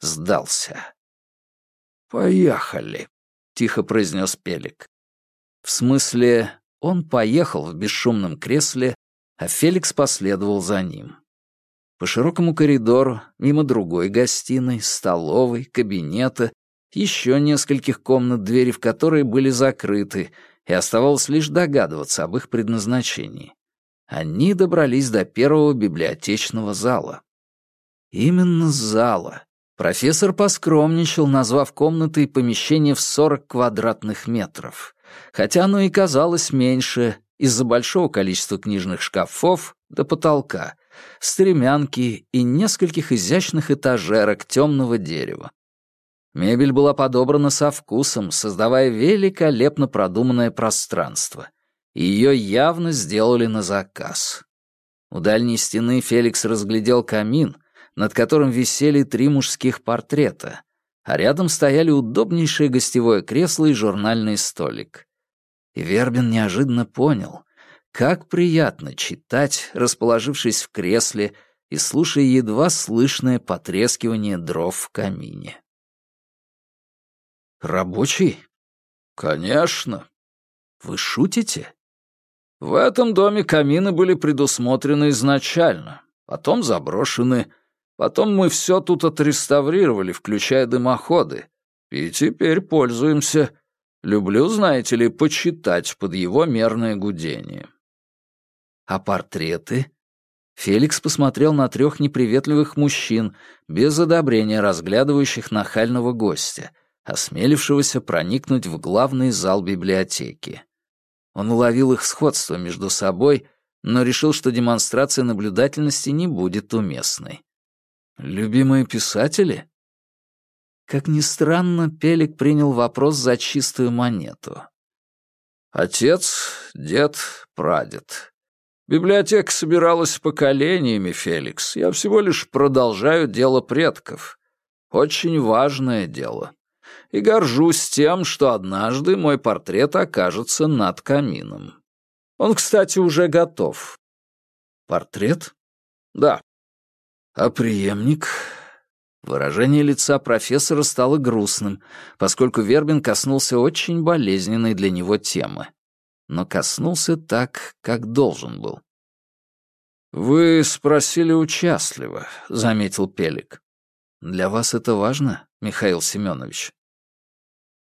Сдался. «Поехали», — тихо произнес Пелик. В смысле, он поехал в бесшумном кресле, а Феликс последовал за ним. По широкому коридору, мимо другой гостиной, столовой, кабинета, еще нескольких комнат, двери в которые были закрыты, и оставалось лишь догадываться об их предназначении. Они добрались до первого библиотечного зала. Именно зала, Профессор поскромничал, назвав комнатой помещение в 40 квадратных метров, хотя оно и казалось меньше из-за большого количества книжных шкафов до потолка, стремянки и нескольких изящных этажерок темного дерева. Мебель была подобрана со вкусом, создавая великолепно продуманное пространство. Ее явно сделали на заказ. У дальней стены Феликс разглядел камин — над которым висели три мужских портрета, а рядом стояли удобнейшее гостевое кресло и журнальный столик. И Вербин неожиданно понял, как приятно читать, расположившись в кресле и слушая едва слышное потрескивание дров в камине. «Рабочий?» «Конечно». «Вы шутите?» «В этом доме камины были предусмотрены изначально, потом заброшены, Потом мы все тут отреставрировали, включая дымоходы. И теперь пользуемся. Люблю, знаете ли, почитать под его мерное гудение. А портреты? Феликс посмотрел на трех неприветливых мужчин, без одобрения разглядывающих нахального гостя, осмелившегося проникнуть в главный зал библиотеки. Он уловил их сходство между собой, но решил, что демонстрация наблюдательности не будет уместной. «Любимые писатели?» Как ни странно, Пелик принял вопрос за чистую монету. «Отец, дед, прадед. Библиотека собиралась поколениями, Феликс. Я всего лишь продолжаю дело предков. Очень важное дело. И горжусь тем, что однажды мой портрет окажется над камином. Он, кстати, уже готов. Портрет? Да. А преемник? Выражение лица профессора стало грустным, поскольку Вербин коснулся очень болезненной для него темы но коснулся так, как должен был. «Вы спросили участливо», — заметил Пелик. «Для вас это важно, Михаил Семенович?»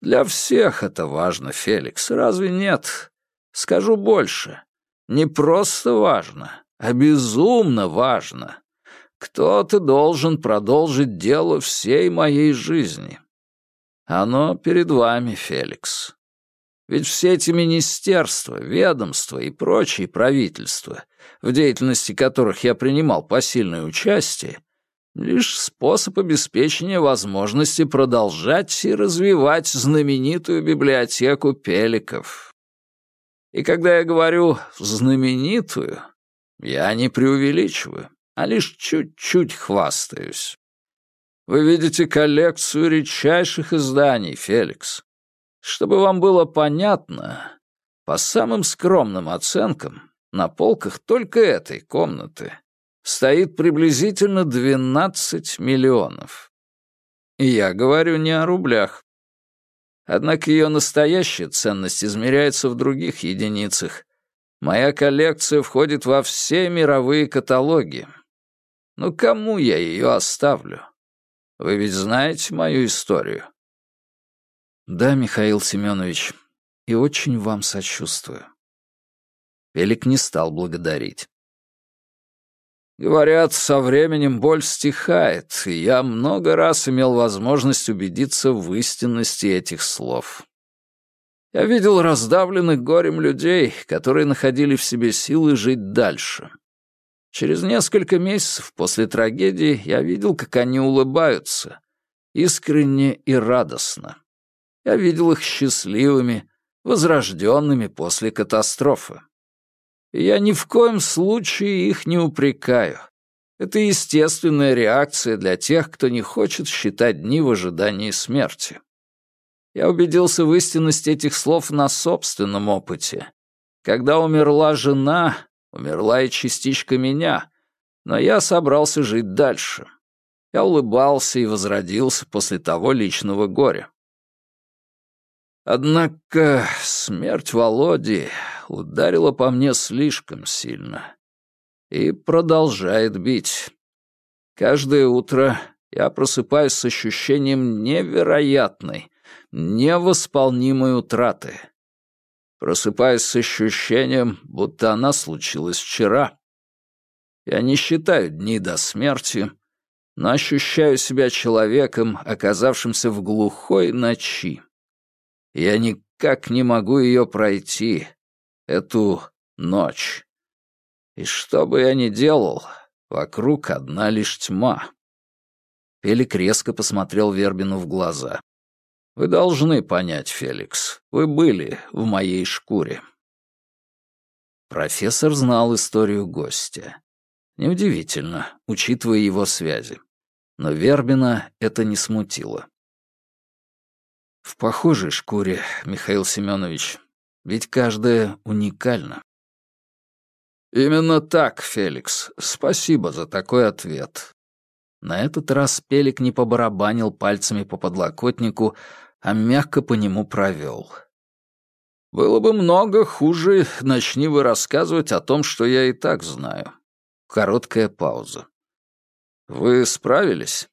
«Для всех это важно, Феликс, разве нет? Скажу больше. Не просто важно, а безумно важно. Кто-то должен продолжить дело всей моей жизни. Оно перед вами, Феликс. Ведь все эти министерства, ведомства и прочие правительства, в деятельности которых я принимал посильное участие, лишь способ обеспечения возможности продолжать и развивать знаменитую библиотеку Пеликов. И когда я говорю «знаменитую», я не преувеличиваю, а лишь чуть-чуть хвастаюсь. Вы видите коллекцию редчайших изданий, Феликс. Чтобы вам было понятно, по самым скромным оценкам, на полках только этой комнаты стоит приблизительно 12 миллионов. И я говорю не о рублях. Однако ее настоящая ценность измеряется в других единицах. Моя коллекция входит во все мировые каталоги. Ну кому я ее оставлю? Вы ведь знаете мою историю. «Да, Михаил Семенович, и очень вам сочувствую». Пелик не стал благодарить. Говорят, со временем боль стихает, и я много раз имел возможность убедиться в истинности этих слов. Я видел раздавленных горем людей, которые находили в себе силы жить дальше. Через несколько месяцев после трагедии я видел, как они улыбаются, искренне и радостно. Я видел их счастливыми, возрожденными после катастрофы. Я ни в коем случае их не упрекаю. Это естественная реакция для тех, кто не хочет считать дни в ожидании смерти. Я убедился в истинности этих слов на собственном опыте. Когда умерла жена, умерла и частичка меня, но я собрался жить дальше. Я улыбался и возродился после того личного горя. Однако смерть Володи ударила по мне слишком сильно и продолжает бить. Каждое утро я просыпаюсь с ощущением невероятной, невосполнимой утраты. Просыпаюсь с ощущением, будто она случилась вчера. Я не считаю дни до смерти, но ощущаю себя человеком, оказавшимся в глухой ночи я никак не могу ее пройти, эту ночь. И что бы я ни делал, вокруг одна лишь тьма. Фелик резко посмотрел Вербину в глаза. «Вы должны понять, Феликс, вы были в моей шкуре». Профессор знал историю гостя. Неудивительно, учитывая его связи. Но Вербина это не смутило. В похожей шкуре, Михаил Семенович, ведь каждая уникальна. Именно так, Феликс. Спасибо за такой ответ. На этот раз Пелик не побарабанил пальцами по подлокотнику, а мягко по нему провел. Было бы много хуже, начни вы рассказывать о том, что я и так знаю. Короткая пауза. Вы справились?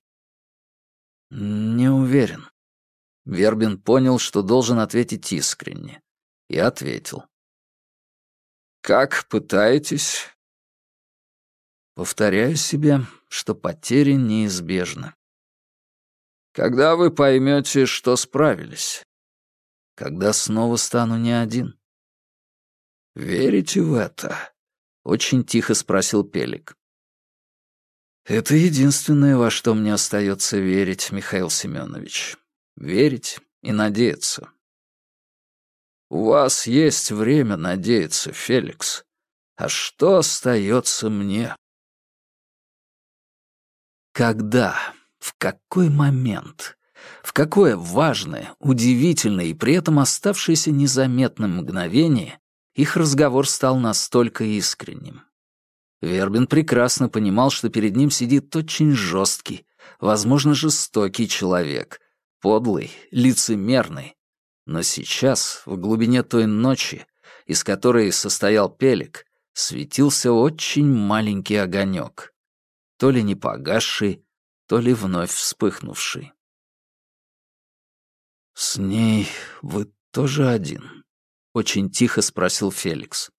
Не уверен. Вербин понял, что должен ответить искренне, и ответил. «Как пытаетесь?» Повторяю себе, что потери неизбежны. Когда вы поймете, что справились? Когда снова стану не один. Верите в это? Очень тихо спросил Пелик. Это единственное, во что мне остается верить, Михаил Семенович. Верить и надеяться. У вас есть время надеяться, Феликс. А что остается мне? Когда? В какой момент? В какое важное, удивительное и при этом оставшееся незаметным мгновение их разговор стал настолько искренним? Вербин прекрасно понимал, что перед ним сидит очень жесткий, возможно, жестокий человек, подлый, лицемерный. Но сейчас, в глубине той ночи, из которой состоял Пелик, светился очень маленький огонек, то ли не погасший, то ли вновь вспыхнувший. «С ней вы тоже один?» — очень тихо спросил Феликс.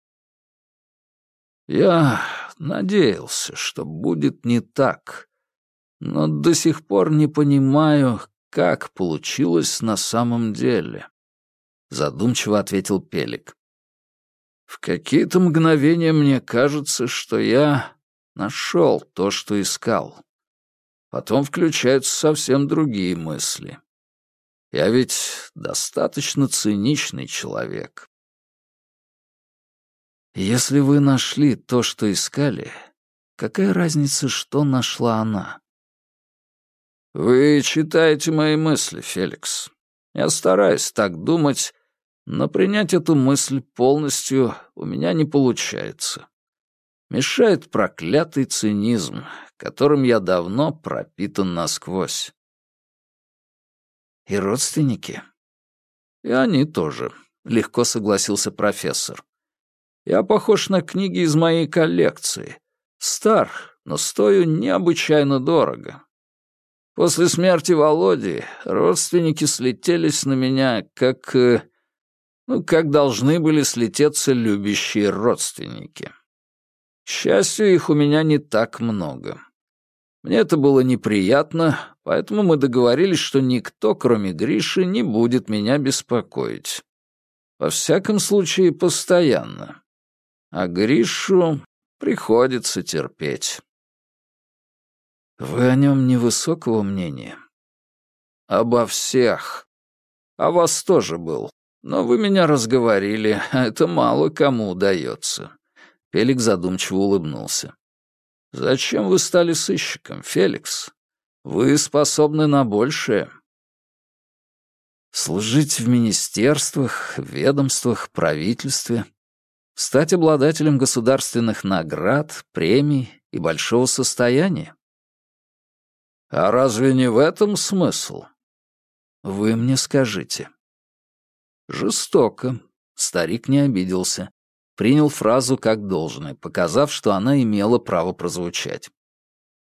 «Я надеялся, что будет не так, но до сих пор не понимаю, как получилось на самом деле», — задумчиво ответил Пелик. «В какие-то мгновения мне кажется, что я нашел то, что искал. Потом включаются совсем другие мысли. Я ведь достаточно циничный человек. Если вы нашли то, что искали, какая разница, что нашла она? Вы читаете мои мысли, Феликс. Я стараюсь так думать, но принять эту мысль полностью у меня не получается. Мешает проклятый цинизм, которым я давно пропитан насквозь. И родственники? И они тоже, — легко согласился профессор. Я похож на книги из моей коллекции. Стар, но стою необычайно дорого. После смерти Володи родственники слетелись на меня, как... Э, ну, как должны были слететься любящие родственники. К счастью, их у меня не так много. Мне это было неприятно, поэтому мы договорились, что никто, кроме Гриши, не будет меня беспокоить. Во всяком случае, постоянно. А Гришу приходится терпеть. Вы о нем невысокого мнения? Обо всех. О вас тоже был. Но вы меня разговорили, а это мало кому удается. Феликс задумчиво улыбнулся. «Зачем вы стали сыщиком, Феликс? Вы способны на большее». Служить в министерствах, ведомствах, правительстве, стать обладателем государственных наград, премий и большого состояния. А разве не в этом смысл? Вы мне скажите. Жестоко. Старик не обиделся принял фразу как должное, показав, что она имела право прозвучать.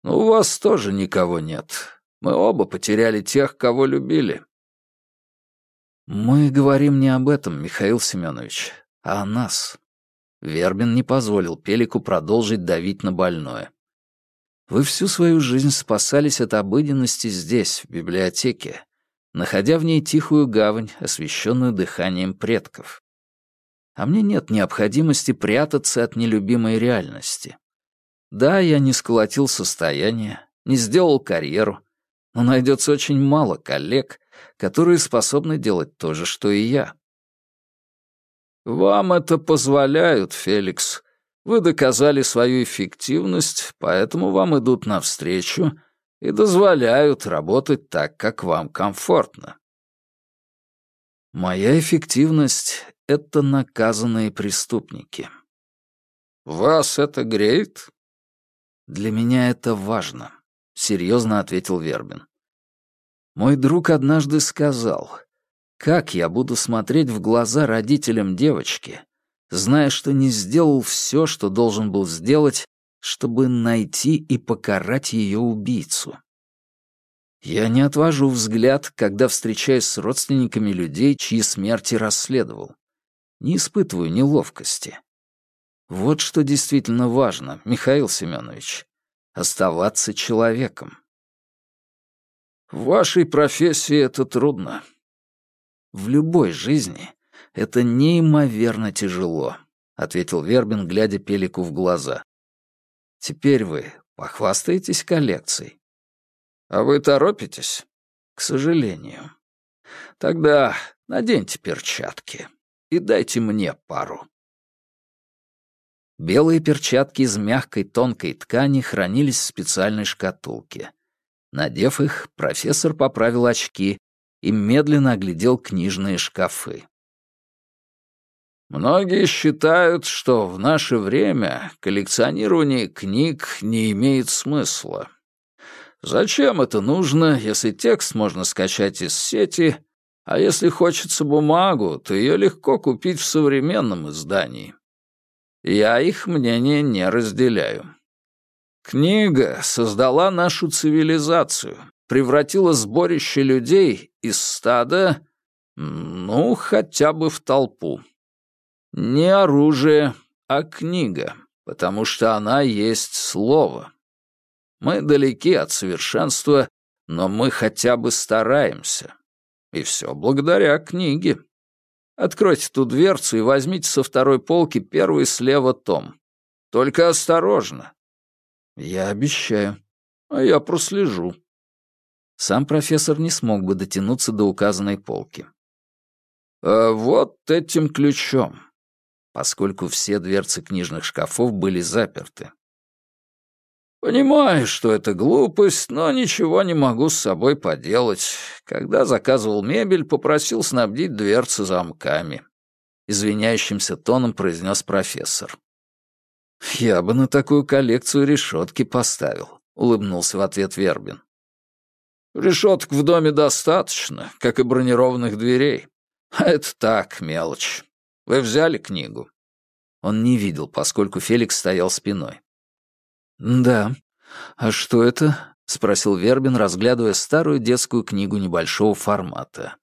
«У вас тоже никого нет. Мы оба потеряли тех, кого любили». «Мы говорим не об этом, Михаил Семенович, а о нас». Вербин не позволил Пелику продолжить давить на больное. «Вы всю свою жизнь спасались от обыденности здесь, в библиотеке, находя в ней тихую гавань, освещенную дыханием предков а мне нет необходимости прятаться от нелюбимой реальности. Да, я не сколотил состояние, не сделал карьеру, но найдется очень мало коллег, которые способны делать то же, что и я. «Вам это позволяют, Феликс. Вы доказали свою эффективность, поэтому вам идут навстречу и дозволяют работать так, как вам комфортно». Моя эффективность это наказанные преступники. «Вас это греет?» «Для меня это важно», — серьезно ответил Вербин. Мой друг однажды сказал, «Как я буду смотреть в глаза родителям девочки, зная, что не сделал все, что должен был сделать, чтобы найти и покарать ее убийцу?» Я не отвожу взгляд, когда встречаюсь с родственниками людей, чьи смерти расследовал не испытываю неловкости. Вот что действительно важно, Михаил Семенович. Оставаться человеком. В вашей профессии это трудно. В любой жизни это неимоверно тяжело, ответил Вербин, глядя Пелику в глаза. Теперь вы похвастаетесь коллекцией. А вы торопитесь? К сожалению. Тогда наденьте перчатки и дайте мне пару. Белые перчатки из мягкой тонкой ткани хранились в специальной шкатулке. Надев их, профессор поправил очки и медленно оглядел книжные шкафы. Многие считают, что в наше время коллекционирование книг не имеет смысла. Зачем это нужно, если текст можно скачать из сети, а если хочется бумагу, то ее легко купить в современном издании? Я их мнение не разделяю. Книга создала нашу цивилизацию, превратила сборище людей из стада, ну, хотя бы в толпу. Не оружие, а книга, потому что она есть слово. Мы далеки от совершенства, но мы хотя бы стараемся. И все благодаря книге. Откройте ту дверцу и возьмите со второй полки первый слева том. Только осторожно. Я обещаю. А я прослежу. Сам профессор не смог бы дотянуться до указанной полки. А вот этим ключом поскольку все дверцы книжных шкафов были заперты. «Понимаю, что это глупость, но ничего не могу с собой поделать. Когда заказывал мебель, попросил снабдить дверцы замками», — извиняющимся тоном произнес профессор. «Я бы на такую коллекцию решетки поставил», — улыбнулся в ответ Вербин. «Решеток в доме достаточно, как и бронированных дверей. А это так, мелочь. Вы взяли книгу?» Он не видел, поскольку Феликс стоял спиной. «Да. А что это?» — спросил Вербин, разглядывая старую детскую книгу небольшого формата.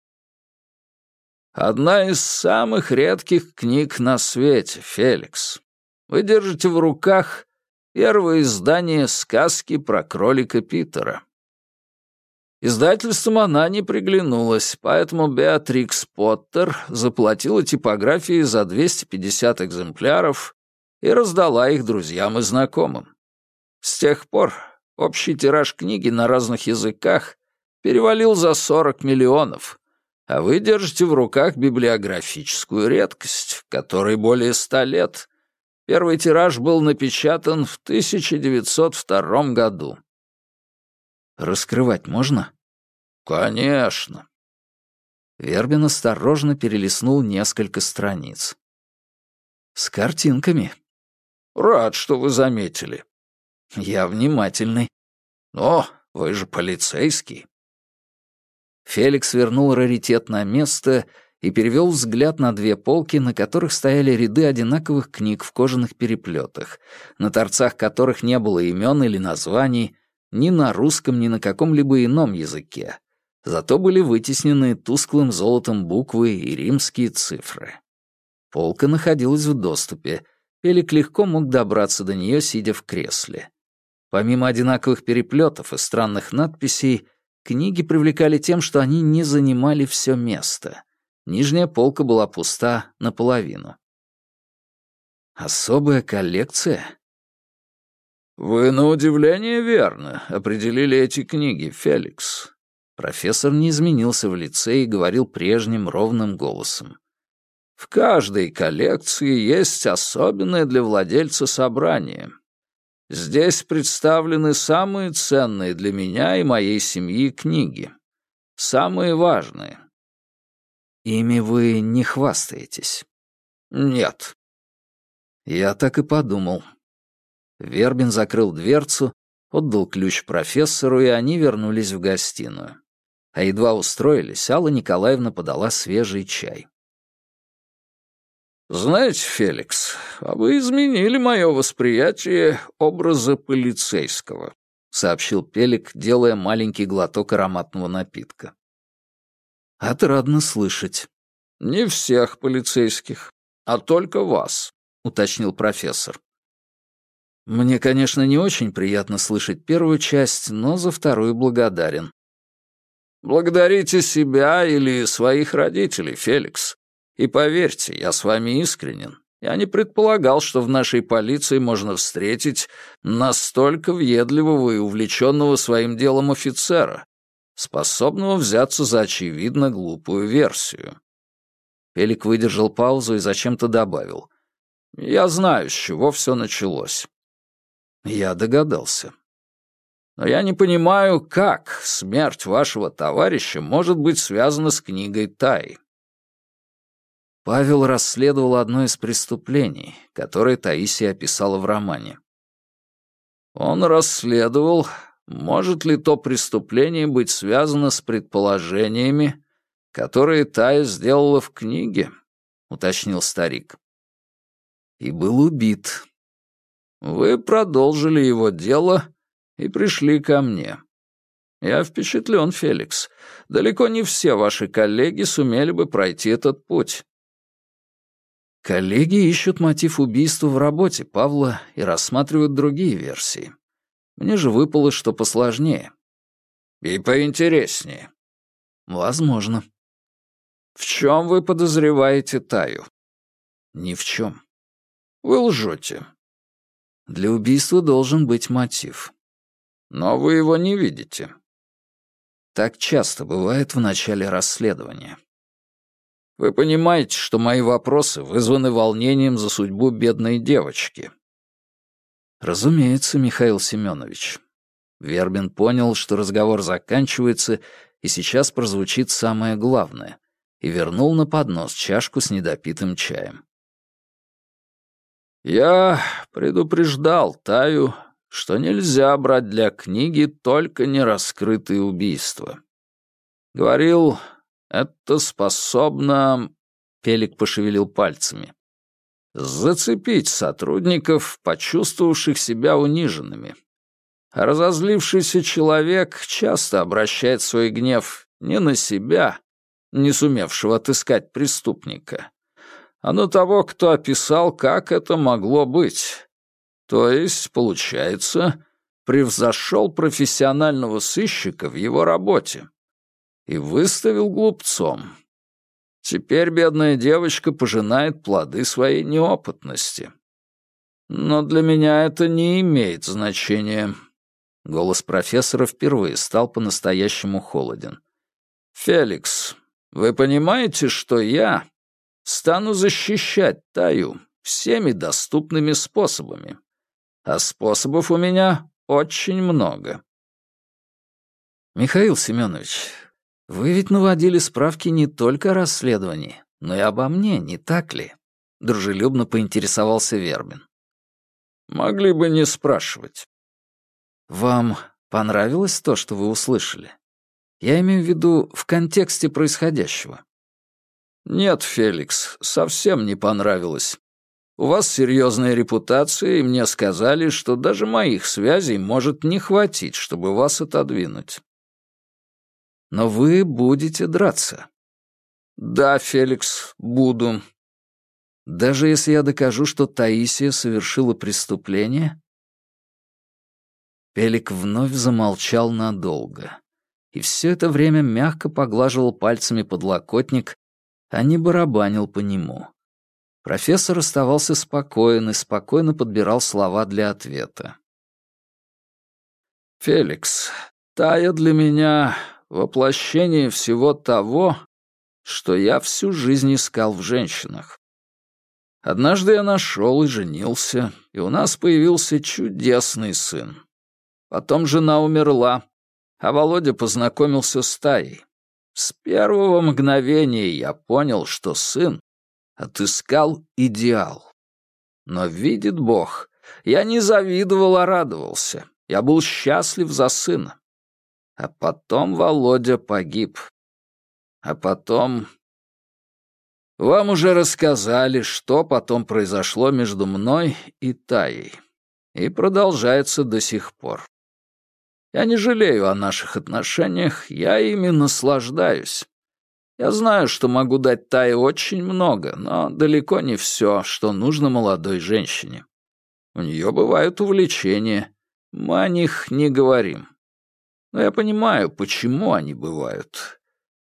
«Одна из самых редких книг на свете, Феликс. Вы держите в руках первое издание сказки про кролика Питера. Издательством она не приглянулась, поэтому Беатрикс Поттер заплатила типографии за 250 экземпляров и раздала их друзьям и знакомым. С тех пор общий тираж книги на разных языках перевалил за 40 миллионов, а вы держите в руках библиографическую редкость, которой более ста лет. Первый тираж был напечатан в 1902 году. Раскрывать можно? Конечно. Вербин осторожно перелистнул несколько страниц. С картинками. Рад, что вы заметили. Я внимательный. Но вы же полицейский. Феликс вернул раритет на место и перевел взгляд на две полки, на которых стояли ряды одинаковых книг в кожаных переплетах, на торцах которых не было имен или названий, ни на русском, ни на каком-либо ином языке. Зато были вытеснены тусклым золотом буквы и римские цифры. Полка находилась в доступе. Пелик легко мог добраться до нее, сидя в кресле. Помимо одинаковых переплетов и странных надписей, книги привлекали тем, что они не занимали все место. Нижняя полка была пуста наполовину. Особая коллекция «Вы, на удивление, верно определили эти книги, Феликс». Профессор не изменился в лице и говорил прежним ровным голосом. «В каждой коллекции есть особенное для владельца собрание. Здесь представлены самые ценные для меня и моей семьи книги. Самые важные». «Ими вы не хвастаетесь?» «Нет». «Я так и подумал», Вербин закрыл дверцу, отдал ключ профессору, и они вернулись в гостиную. А едва устроились, Алла Николаевна подала свежий чай. «Знаете, Феликс, а вы изменили мое восприятие образа полицейского», — сообщил Пелик, делая маленький глоток ароматного напитка. «Отрадно слышать». «Не всех полицейских, а только вас. — уточнил профессор. «Мне, конечно, не очень приятно слышать первую часть, но за вторую благодарен». «Благодарите себя или своих родителей, Феликс. И поверьте, я с вами искренен. Я не предполагал, что в нашей полиции можно встретить настолько въедливого и увлеченного своим делом офицера, способного взяться за очевидно глупую версию. Пелик выдержал паузу и зачем-то добавил. «Я знаю, с чего все началось». Я догадался. «Но я не понимаю, как смерть вашего товарища может быть связана с книгой Тай». Павел расследовал одно из преступлений, которое Таисия описала в романе. Он расследовал, может ли то преступление быть связано с предположениями, которые Тая сделала в книге, уточнил старик. И был убит. Вы продолжили его дело и пришли ко мне. Я впечатлен, Феликс. Далеко не все ваши коллеги сумели бы пройти этот путь. Коллеги ищут мотив убийства в работе Павла и рассматривают другие версии. Мне же выпало, что посложнее. И поинтереснее. Возможно. В чем вы подозреваете Таю? Ни в чем. Вы лжете. Для убийства должен быть мотив. Но вы его не видите. Так часто бывает в начале расследования. Вы понимаете, что мои вопросы вызваны волнением за судьбу бедной девочки?» «Разумеется, Михаил Семенович». Вербин понял, что разговор заканчивается, и сейчас прозвучит самое главное, и вернул на поднос чашку с недопитым чаем. «Я предупреждал Таю, что нельзя брать для книги только нераскрытые убийства. Говорил, это способно...» Пелик пошевелил пальцами. «Зацепить сотрудников, почувствовавших себя униженными. разозлившийся человек часто обращает свой гнев не на себя, не сумевшего отыскать преступника, а на того, кто описал, как это могло быть. То есть, получается, превзошел профессионального сыщика в его работе и выставил глупцом. Теперь бедная девочка пожинает плоды своей неопытности. Но для меня это не имеет значения. Голос профессора впервые стал по-настоящему холоден. «Феликс, вы понимаете, что я стану защищать Таю всеми доступными способами? А способов у меня очень много». «Михаил Семенович, вы ведь наводили справки не только о расследовании, но и обо мне, не так ли? Дружелюбно поинтересовался Вербин. Могли бы не спрашивать. Вам понравилось то, что вы услышали? Я имею в виду в контексте происходящего. Нет, Феликс, совсем не понравилось. У вас серьезная репутация, и мне сказали, что даже моих связей может не хватить, чтобы вас отодвинуть. Но вы будете драться. Да, Феликс, буду. Даже если я докажу, что Таисия совершила преступление? Пелик вновь замолчал надолго. И все это время мягко поглаживал пальцами подлокотник, а не барабанил по нему. Профессор оставался спокоен и спокойно подбирал слова для ответа. «Феликс, Тая для меня воплощение всего того, что я всю жизнь искал в женщинах. Однажды я нашел и женился, и у нас появился чудесный сын. Потом жена умерла, а Володя познакомился с Таей. С первого мгновения я понял, что сын отыскал идеал. Но видит Бог, я не завидовал, а радовался. Я был счастлив за сына. А потом Володя погиб. А потом... Вам уже рассказали, что потом произошло между мной и Таей. И продолжается до сих пор. Я не жалею о наших отношениях, я ими наслаждаюсь. Я знаю, что могу дать Тае очень много, но далеко не все, что нужно молодой женщине. У нее бывают увлечения. Мы о них не говорим. Но я понимаю, почему они бывают.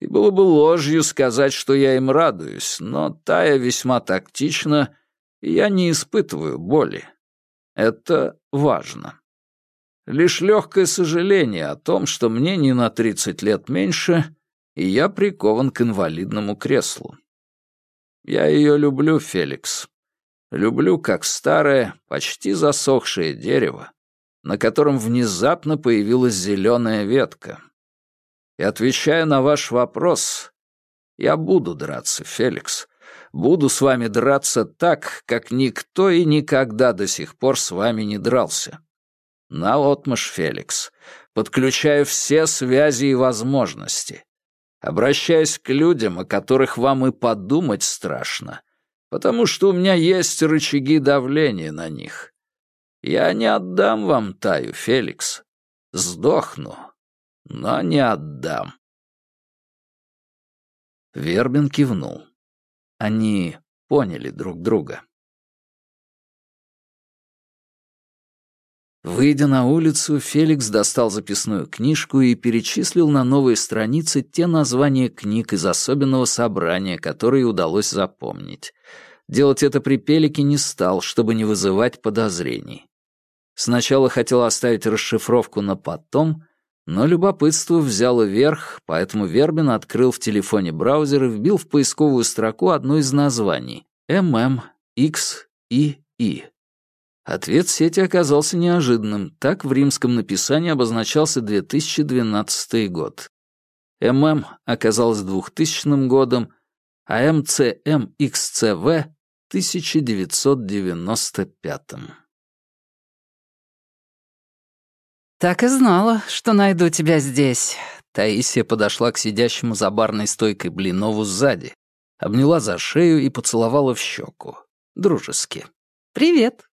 И было бы ложью сказать, что я им радуюсь, но Тая весьма тактична, и я не испытываю боли. Это важно. Лишь легкое сожаление о том, что мне не на 30 лет меньше, и я прикован к инвалидному креслу. Я ее люблю, Феликс. Люблю, как старое, почти засохшее дерево, на котором внезапно появилась зеленая ветка. И отвечая на ваш вопрос, я буду драться, Феликс. Буду с вами драться так, как никто и никогда до сих пор с вами не дрался. Наотмашь, Феликс. Подключаю все связи и возможности обращаясь к людям, о которых вам и подумать страшно, потому что у меня есть рычаги давления на них. Я не отдам вам Таю, Феликс. Сдохну, но не отдам. Вербин кивнул. Они поняли друг друга. Выйдя на улицу, Феликс достал записную книжку и перечислил на новые страницы те названия книг из особенного собрания, которые удалось запомнить. Делать это при Пелике не стал, чтобы не вызывать подозрений. Сначала хотел оставить расшифровку на потом, но любопытство взяло верх, поэтому Вербин открыл в телефоне браузер и вбил в поисковую строку одно из названий — MMXII. Ответ сети оказался неожиданным. Так в римском написании обозначался 2012 год. ММ оказалось 2000 годом, а МЦМХЦВ — 1995. «Так и знала, что найду тебя здесь». Таисия подошла к сидящему за барной стойкой Блинову сзади, обняла за шею и поцеловала в щеку. Дружески. «Привет».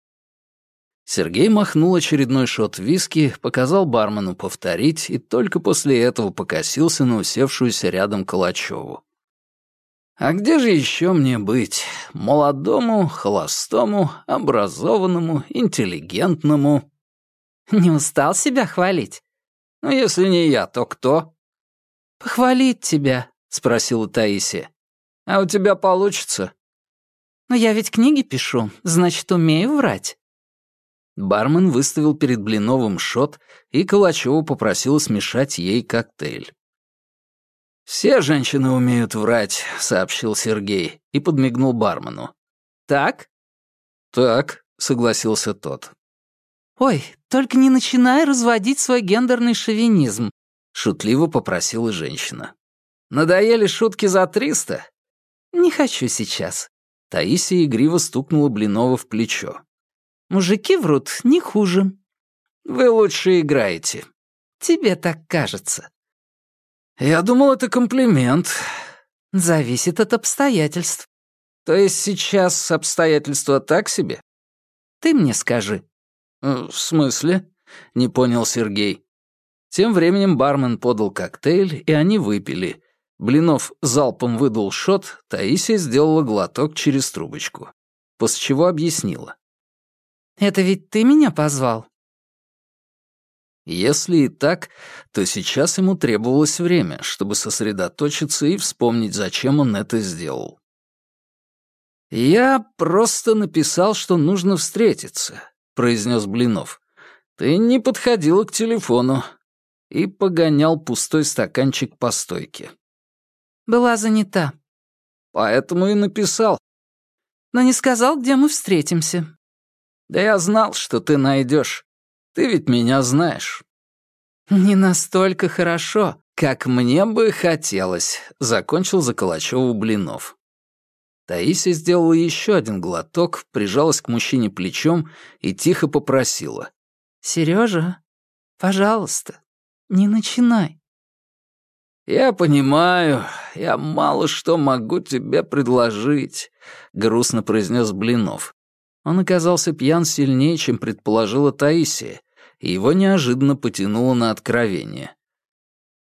Сергей махнул очередной шот виски, показал бармену повторить и только после этого покосился на усевшуюся рядом Калачеву. «А где же еще мне быть? Молодому, холостому, образованному, интеллигентному?» «Не устал себя хвалить?» «Ну, если не я, то кто?» «Похвалить тебя», — спросила Таисия. «А у тебя получится?» «Но я ведь книги пишу, значит, умею врать». Бармен выставил перед Блиновым шот, и Калачеву попросила смешать ей коктейль. «Все женщины умеют врать», — сообщил Сергей и подмигнул бармену. «Так?» «Так», — согласился тот. «Ой, только не начинай разводить свой гендерный шовинизм», — шутливо попросила женщина. «Надоели шутки за триста?» «Не хочу сейчас». Таисия игриво стукнула Блинова в плечо. Мужики врут не хуже. Вы лучше играете. Тебе так кажется. Я думал, это комплимент. Зависит от обстоятельств. То есть сейчас обстоятельства так себе? Ты мне скажи. Э, в смысле? Не понял Сергей. Тем временем бармен подал коктейль, и они выпили. Блинов залпом выдал шот, Таисия сделала глоток через трубочку. После чего объяснила. Это ведь ты меня позвал?» Если и так, то сейчас ему требовалось время, чтобы сосредоточиться и вспомнить, зачем он это сделал. «Я просто написал, что нужно встретиться», — произнес Блинов. «Ты не подходила к телефону» и погонял пустой стаканчик по стойке. «Была занята». «Поэтому и написал». «Но не сказал, где мы встретимся». Да я знал, что ты найдешь. Ты ведь меня знаешь». «Не настолько хорошо, как мне бы хотелось», — закончил за Калачеву Блинов. Таисия сделала еще один глоток, прижалась к мужчине плечом и тихо попросила. «Сережа, пожалуйста, не начинай». «Я понимаю, я мало что могу тебе предложить», — грустно произнес Блинов. Он оказался пьян сильнее, чем предположила Таисия, и его неожиданно потянуло на откровение.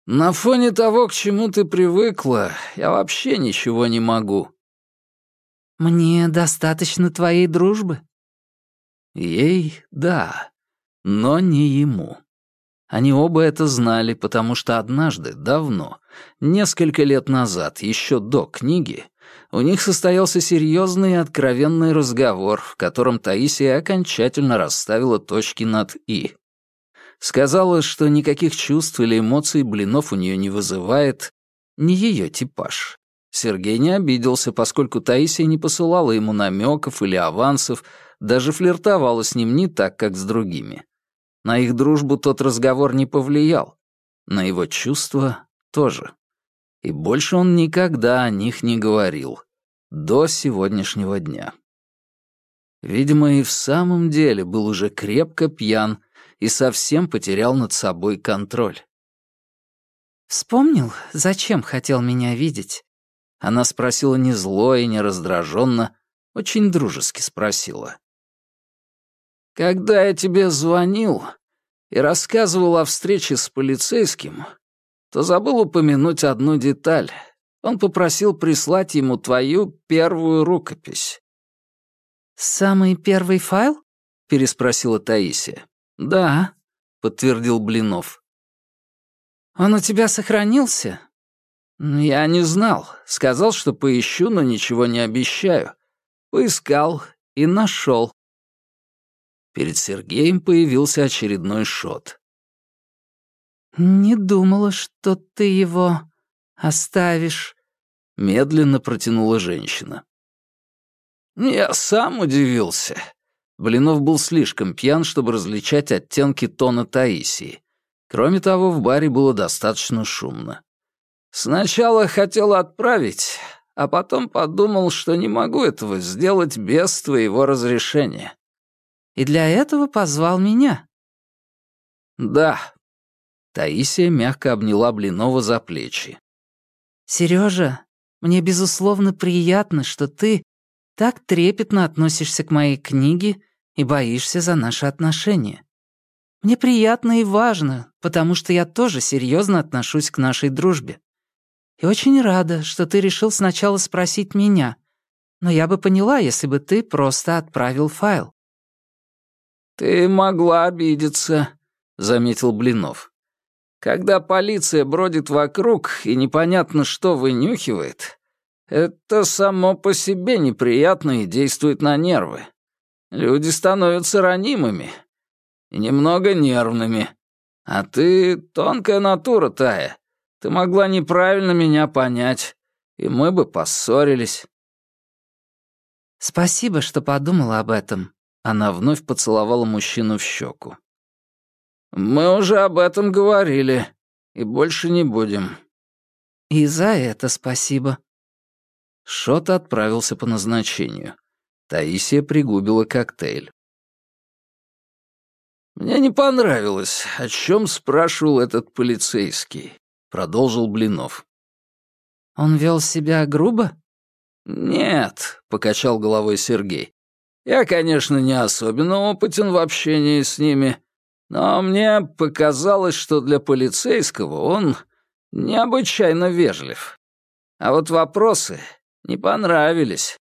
На фоне того, к чему ты привыкла, я вообще ничего не могу. Мне достаточно твоей дружбы. Ей — да, но не ему. Они оба это знали, потому что однажды, давно, несколько лет назад, еще до книги, у них состоялся серьезный и откровенный разговор, в котором Таисия окончательно расставила точки над «и». Сказала, что никаких чувств или эмоций блинов у нее не вызывает, не ее типаж. Сергей не обиделся, поскольку Таисия не посылала ему намеков или авансов, даже флиртовала с ним не так, как с другими. На их дружбу тот разговор не повлиял, на его чувства тоже. И больше он никогда о них не говорил. До сегодняшнего дня. Видимо, и в самом деле был уже крепко пьян и совсем потерял над собой контроль. «Вспомнил, зачем хотел меня видеть?» Она спросила не зло и не раздраженно, очень дружески спросила. «Когда я тебе звонил и рассказывал о встрече с полицейским, то забыл упомянуть одну деталь. Он попросил прислать ему твою первую рукопись». «Самый первый файл?» — переспросила Таисия. «Да», — подтвердил Блинов. «Он у тебя сохранился?» «Я не знал. Сказал, что поищу, но ничего не обещаю. Поискал и нашел. Перед Сергеем появился очередной шот. «Не думала, что ты его оставишь», — медленно протянула женщина. «Я сам удивился». Блинов был слишком пьян, чтобы различать оттенки тона Таисии. Кроме того, в баре было достаточно шумно. «Сначала хотел отправить, а потом подумал, что не могу этого сделать без твоего разрешения и для этого позвал меня». «Да». Таисия мягко обняла Блинова за плечи. «Серёжа, мне, безусловно, приятно, что ты так трепетно относишься к моей книге и боишься за наши отношения. Мне приятно и важно, потому что я тоже серьезно отношусь к нашей дружбе. И очень рада, что ты решил сначала спросить меня, но я бы поняла, если бы ты просто отправил файл. «Ты могла обидеться», — заметил Блинов. «Когда полиция бродит вокруг и непонятно что вынюхивает, это само по себе неприятно и действует на нервы. Люди становятся ранимыми и немного нервными. А ты тонкая натура, Тая. Ты могла неправильно меня понять, и мы бы поссорились». «Спасибо, что подумала об этом», она вновь поцеловала мужчину в щеку. «Мы уже об этом говорили, и больше не будем». «И за это спасибо». Шот отправился по назначению. Таисия пригубила коктейль. «Мне не понравилось, о чем спрашивал этот полицейский», — продолжил Блинов. «Он вел себя грубо?» «Нет», — покачал головой Сергей. Я, конечно, не особенно опытен в общении с ними, но мне показалось, что для полицейского он необычайно вежлив. А вот вопросы не понравились.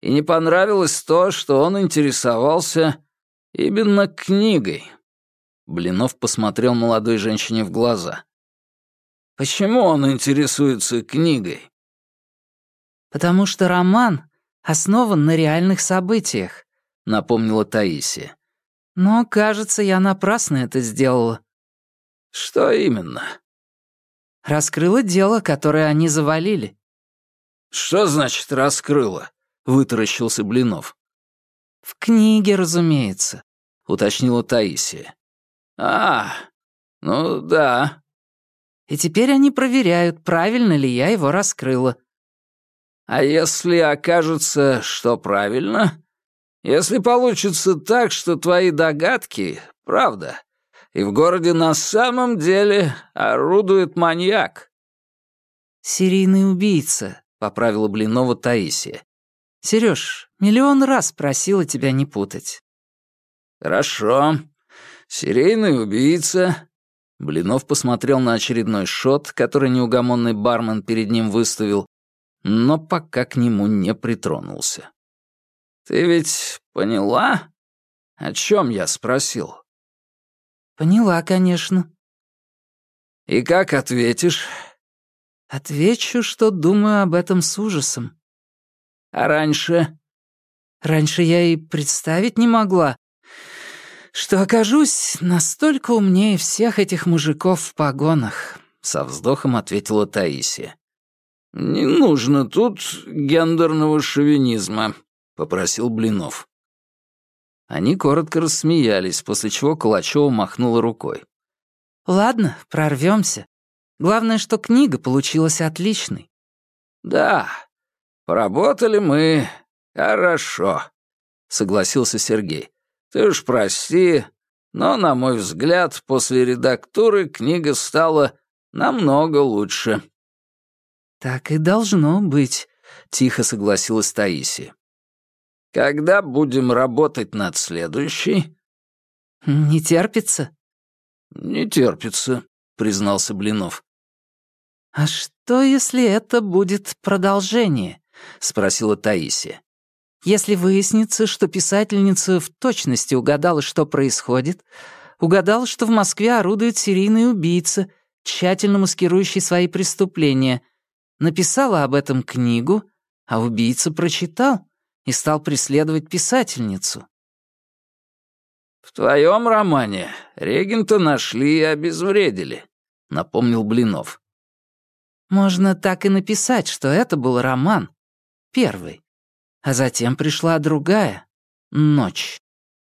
И не понравилось то, что он интересовался именно книгой. Блинов посмотрел молодой женщине в глаза. «Почему он интересуется книгой?» «Потому что роман основан на реальных событиях», — напомнила Таисия. «Но, кажется, я напрасно это сделала». «Что именно?» «Раскрыла дело, которое они завалили». «Что значит «раскрыла»?» — вытаращился Блинов. «В книге, разумеется», — уточнила Таисия. «А, ну да». «И теперь они проверяют, правильно ли я его раскрыла», а если окажется, что правильно? Если получится так, что твои догадки — правда, и в городе на самом деле орудует маньяк?» «Серийный убийца», — поправила Блинова Таисия. «Серёж, миллион раз просила тебя не путать». «Хорошо. Серийный убийца. Блинов посмотрел на очередной шот, который неугомонный бармен перед ним выставил, но пока к нему не притронулся. «Ты ведь поняла, о чем я спросил?» «Поняла, конечно». «И как ответишь?» «Отвечу, что думаю об этом с ужасом». «А раньше?» «Раньше я и представить не могла, что окажусь настолько умнее всех этих мужиков в погонах», — со вздохом ответила Таисия. «Не нужно тут гендерного шовинизма», — попросил Блинов. Они коротко рассмеялись, после чего Калачева махнула рукой. «Ладно, прорвемся. Главное, что книга получилась отличной». «Да, поработали мы хорошо», — согласился Сергей. Ты уж прости, но, на мой взгляд, после редактуры книга стала намного лучше». «Так и должно быть», — тихо согласилась Таисия. «Когда будем работать над следующей?» «Не терпится?» «Не терпится», — признался Блинов. «А что, если это будет продолжение?» — спросила Таисия. Если выяснится, что писательница в точности угадала, что происходит, угадала, что в Москве орудует серийный убийца, тщательно маскирующий свои преступления, написала об этом книгу, а убийца прочитал и стал преследовать писательницу. «В твоем романе регента нашли и обезвредили», — напомнил Блинов. «Можно так и написать, что это был роман. Первый. А затем пришла другая — ночь.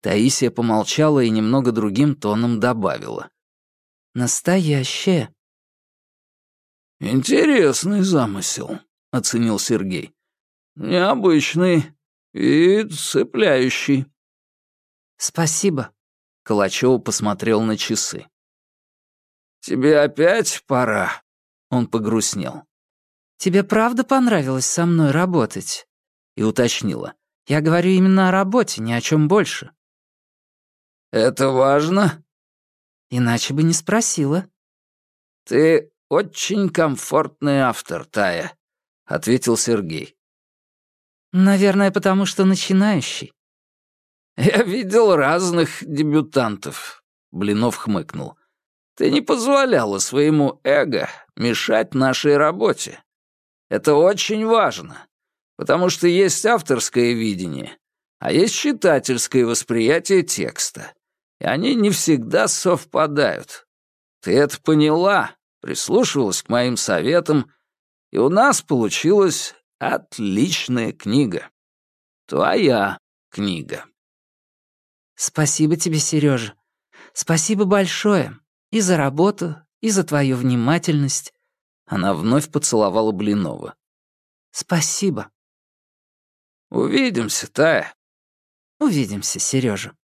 Таисия помолчала и немного другим тоном добавила. «Настоящая». «Интересный замысел», — оценил Сергей. «Необычный и цепляющий». «Спасибо», — Калачева посмотрел на часы. «Тебе опять пора?» Он погрустнел. «Тебе правда понравилось со мной работать?» и уточнила. «Я говорю именно о работе, ни о чем больше». «Это важно?» «Иначе бы не спросила». «Ты очень комфортный автор, Тая», — ответил Сергей. «Наверное, потому что начинающий». «Я видел разных дебютантов», — Блинов хмыкнул. «Ты не позволяла своему эго мешать нашей работе. Это очень важно потому что есть авторское видение, а есть читательское восприятие текста, и они не всегда совпадают. Ты это поняла, прислушивалась к моим советам, и у нас получилась отличная книга. Твоя книга. Спасибо тебе, Сережа. Спасибо большое. И за работу, и за твою внимательность. Она вновь поцеловала Блинова. Спасибо. «Увидимся, Тая». «Увидимся, Сережа.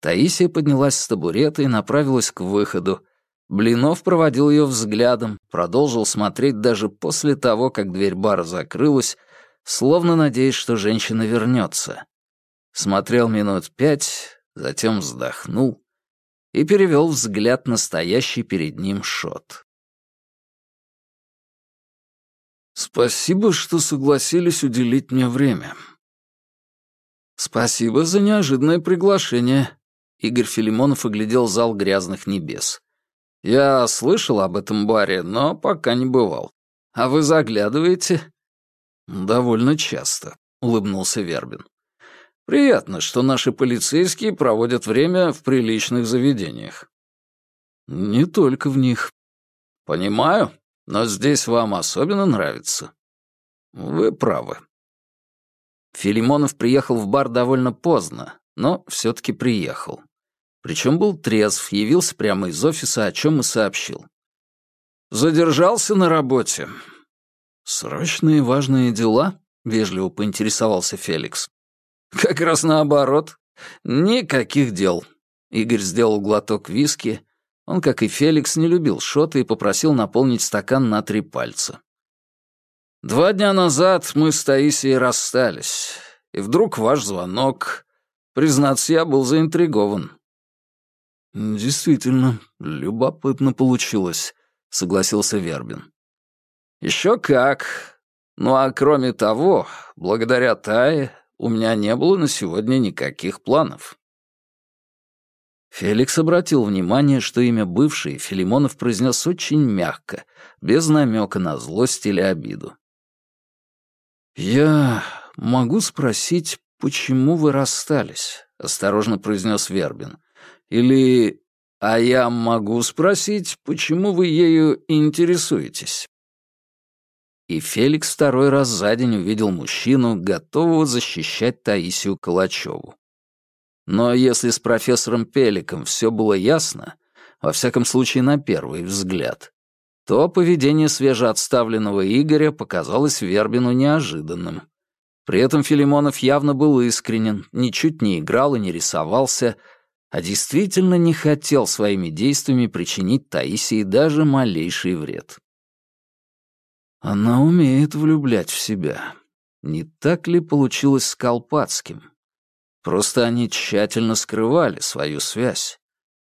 Таисия поднялась с табурета и направилась к выходу. Блинов проводил ее взглядом, продолжил смотреть даже после того, как дверь бара закрылась, словно надеясь, что женщина вернется. Смотрел минут пять, затем вздохнул и перевел взгляд на стоящий перед ним шот. «Спасибо, что согласились уделить мне время». «Спасибо за неожиданное приглашение», — Игорь Филимонов оглядел зал грязных небес. «Я слышал об этом баре, но пока не бывал. А вы заглядываете?» «Довольно часто», — улыбнулся Вербин. «Приятно, что наши полицейские проводят время в приличных заведениях». «Не только в них». «Понимаю», но здесь вам особенно нравится. Вы правы. Филимонов приехал в бар довольно поздно, но все-таки приехал. Причем был трезв, явился прямо из офиса, о чем и сообщил. Задержался на работе. Срочные важные дела? Вежливо поинтересовался Феликс. Как раз наоборот. Никаких дел. Игорь сделал глоток виски, он, как и Феликс, не любил шоты и попросил наполнить стакан на три пальца. «Два дня назад мы с Таисией расстались, и вдруг ваш звонок. Признаться, я был заинтригован». «Действительно, любопытно получилось», — согласился Вербин. «Еще как. Ну а кроме того, благодаря Тае у меня не было на сегодня никаких планов». Феликс обратил внимание, что имя бывший Филимонов произнес очень мягко, без намека на злость или обиду. «Я могу спросить, почему вы расстались?» — осторожно произнес Вербин. Или «А я могу спросить, почему вы ею интересуетесь?» И Феликс второй раз за день увидел мужчину, готового защищать Таисию Калачеву. Но если с профессором Пеликом все было ясно, во всяком случае на первый взгляд, то поведение свежеотставленного Игоря показалось Вербину неожиданным. При этом Филимонов явно был искренен, ничуть не играл и не рисовался, а действительно не хотел своими действиями причинить Таисии даже малейший вред. Она умеет влюблять в себя. Не так ли получилось с Колпацким? Просто они тщательно скрывали свою связь.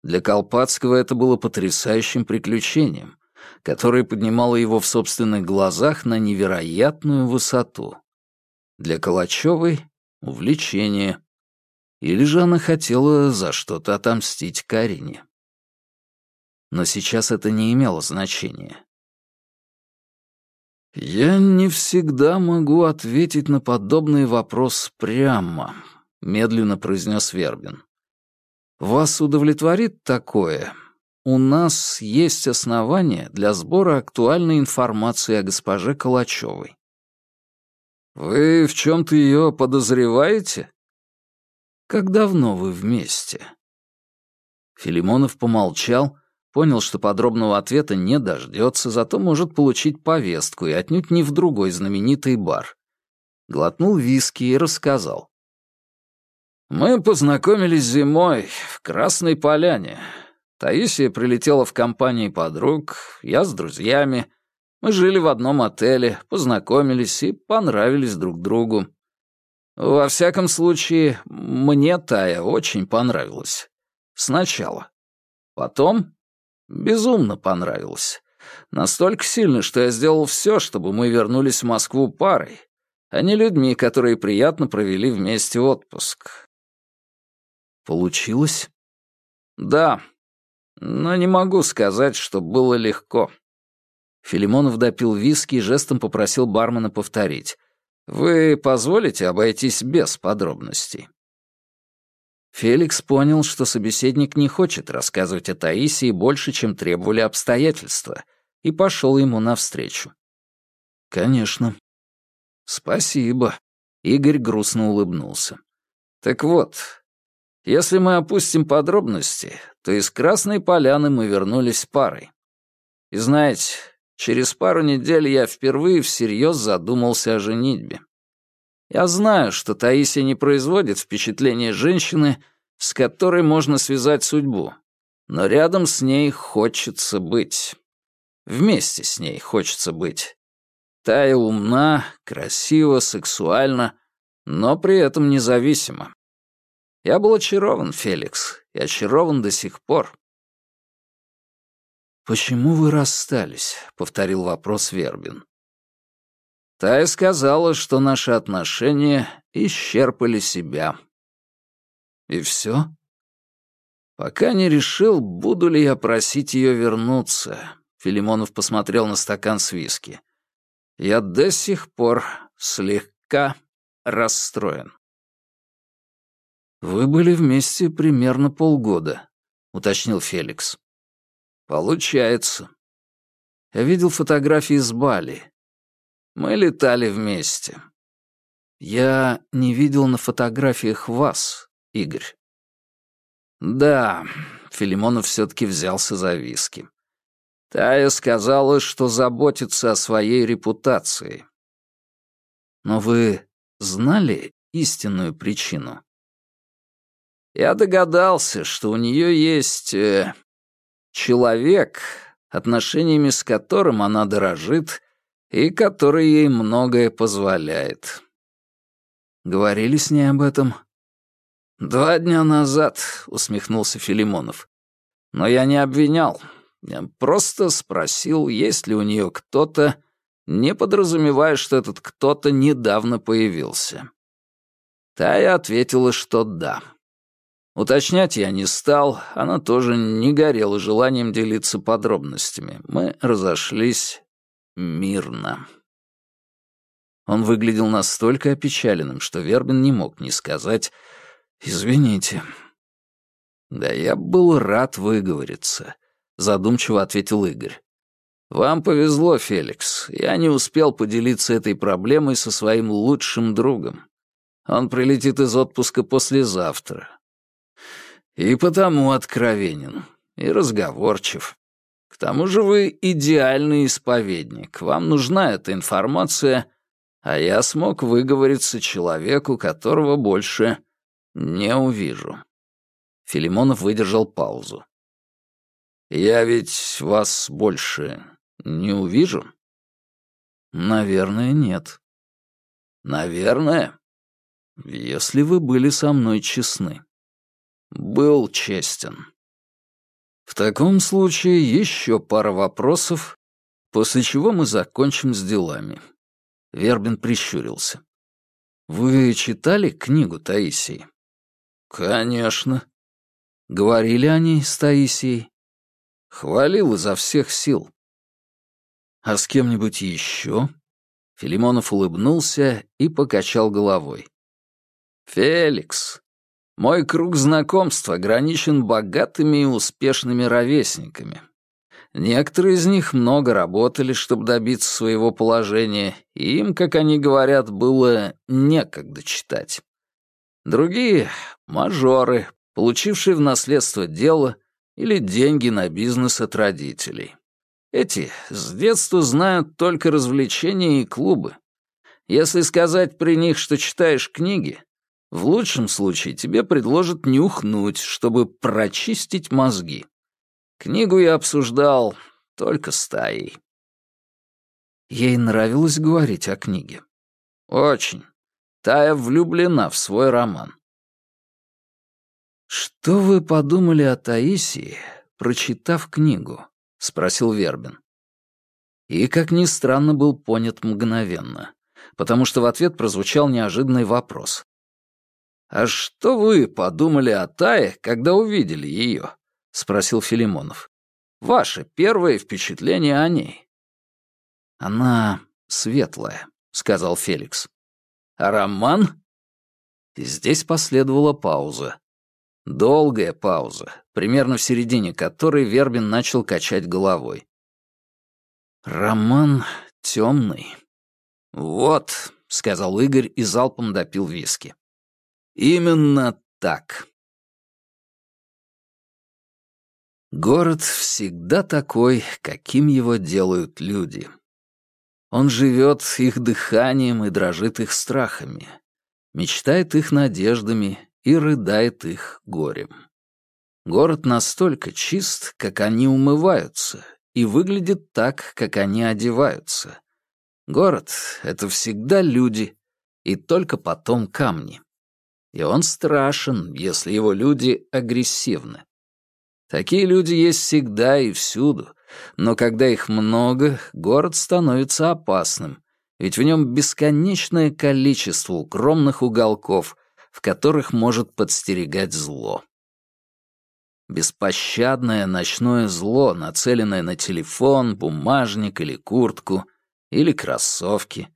Для Колпацкого это было потрясающим приключением, которое поднимало его в собственных глазах на невероятную высоту. Для Калачевой — увлечение, или же она хотела за что-то отомстить Карине. Но сейчас это не имело значения. «Я не всегда могу ответить на подобный вопрос прямо», — медленно произнес Вербин. «Вас удовлетворит такое? У нас есть основания для сбора актуальной информации о госпоже Калачевой». «Вы в чем-то ее подозреваете?» Как давно вы вместе?» Филимонов помолчал, понял, что подробного ответа не дождется, зато может получить повестку и отнюдь не в другой знаменитый бар. Глотнул виски и рассказал. «Мы познакомились зимой в Красной Поляне. Таисия прилетела в компании подруг, я с друзьями. Мы жили в одном отеле, познакомились и понравились друг другу. Во всяком случае, мне Тая очень понравилась. Сначала. Потом безумно понравилась. Настолько сильно, что я сделал все, чтобы мы вернулись в Москву парой, а не людьми, которые приятно провели вместе отпуск. Получилось? Да. Но не могу сказать, что было легко. Филимонов допил виски и жестом попросил бармена повторить. Вы позволите обойтись без подробностей?» Феликс понял, что собеседник не хочет рассказывать о Таисии больше, чем требовали обстоятельства, и пошел ему навстречу. «Конечно». «Спасибо», — Игорь грустно улыбнулся. «Так вот, если мы опустим подробности, то из Красной Поляны мы вернулись парой. И знаете, Через пару недель я впервые всерьез задумался о женитьбе. Я знаю, что Таисия не производит впечатление женщины, с которой можно связать судьбу, но рядом с ней хочется быть. Вместе с ней хочется быть. Тая умна, красива, сексуальна, но при этом независима. Я был очарован, Феликс, и очарован до сих пор. «Почему вы расстались?» — повторил вопрос Вербин. Тая сказала, что наши отношения исчерпали себя. И все? Пока не решил, буду ли я просить ее вернуться. Филимонов посмотрел на стакан с виски. Я до сих пор слегка расстроен. «Вы были вместе примерно полгода», — уточнил Феликс. Получается. Я видел фотографии с Бали. Мы летали вместе. Я не видел на фотографиях вас, Игорь. Да, Филимонов все-таки взялся за виски. Тая сказала, что заботится о своей репутации. Но вы знали истинную причину? Я догадался, что у нее есть э, Человек, отношениями с которым она дорожит и который ей многое позволяет. Говорили с ней об этом? «Два дня назад», — усмехнулся Филимонов. Но я не обвинял. Я просто спросил, есть ли у нее кто-то, не подразумевая, что этот кто-то недавно появился. Тая ответила, что да. Уточнять я не стал, она тоже не горела желанием делиться подробностями. Мы разошлись мирно. Он выглядел настолько опечаленным, что Вербин не мог не сказать «Извините». «Да я был рад выговориться», — задумчиво ответил Игорь. «Вам повезло, Феликс. Я не успел поделиться этой проблемой со своим лучшим другом. Он прилетит из отпуска послезавтра. И потому откровенен, и разговорчив. К тому же вы идеальный исповедник, вам нужна эта информация, а я смог выговориться человеку, которого больше не увижу». Филимонов выдержал паузу. «Я ведь вас больше не увижу?» «Наверное, нет». «Наверное?» «Если вы были со мной честны» был честен. В таком случае еще пара вопросов, после чего мы закончим с делами. Вербин прищурился. Вы читали книгу Таисии? Конечно. Говорили о ней с Таисией? Хвалил изо всех сил. А с кем-нибудь еще? Филимонов улыбнулся и покачал головой. «Феликс, мой круг знакомств ограничен богатыми и успешными ровесниками. Некоторые из них много работали, чтобы добиться своего положения, и им, как они говорят, было некогда читать. Другие — мажоры, получившие в наследство дело или деньги на бизнес от родителей. Эти с детства знают только развлечения и клубы. Если сказать при них, что читаешь книги, в лучшем случае тебе предложат нюхнуть, чтобы прочистить мозги. Книгу я обсуждал только с Таей. Ей нравилось говорить о книге. Очень. Тая влюблена в свой роман. «Что вы подумали о Таисии, прочитав книгу?» — спросил Вербин. И, как ни странно, был понят мгновенно, потому что в ответ прозвучал неожиданный вопрос. «А что вы подумали о Тае, когда увидели ее?» — спросил Филимонов. «Ваше первое впечатление о ней». «Она светлая», — сказал Феликс. «А роман?» И здесь последовала пауза. Долгая пауза, примерно в середине которой Вербин начал качать головой. «Роман темный». «Вот», — сказал Игорь и залпом допил виски. Именно так. Город всегда такой, каким его делают люди. Он живет их дыханием и дрожит их страхами, мечтает их надеждами и рыдает их горем. Город настолько чист, как они умываются, и выглядит так, как они одеваются. Город — это всегда люди, и только потом камни и он страшен, если его люди агрессивны. Такие люди есть всегда и всюду, но когда их много, город становится опасным, ведь в нем бесконечное количество укромных уголков, в которых может подстерегать зло. Беспощадное ночное зло, нацеленное на телефон, бумажник или куртку, или кроссовки,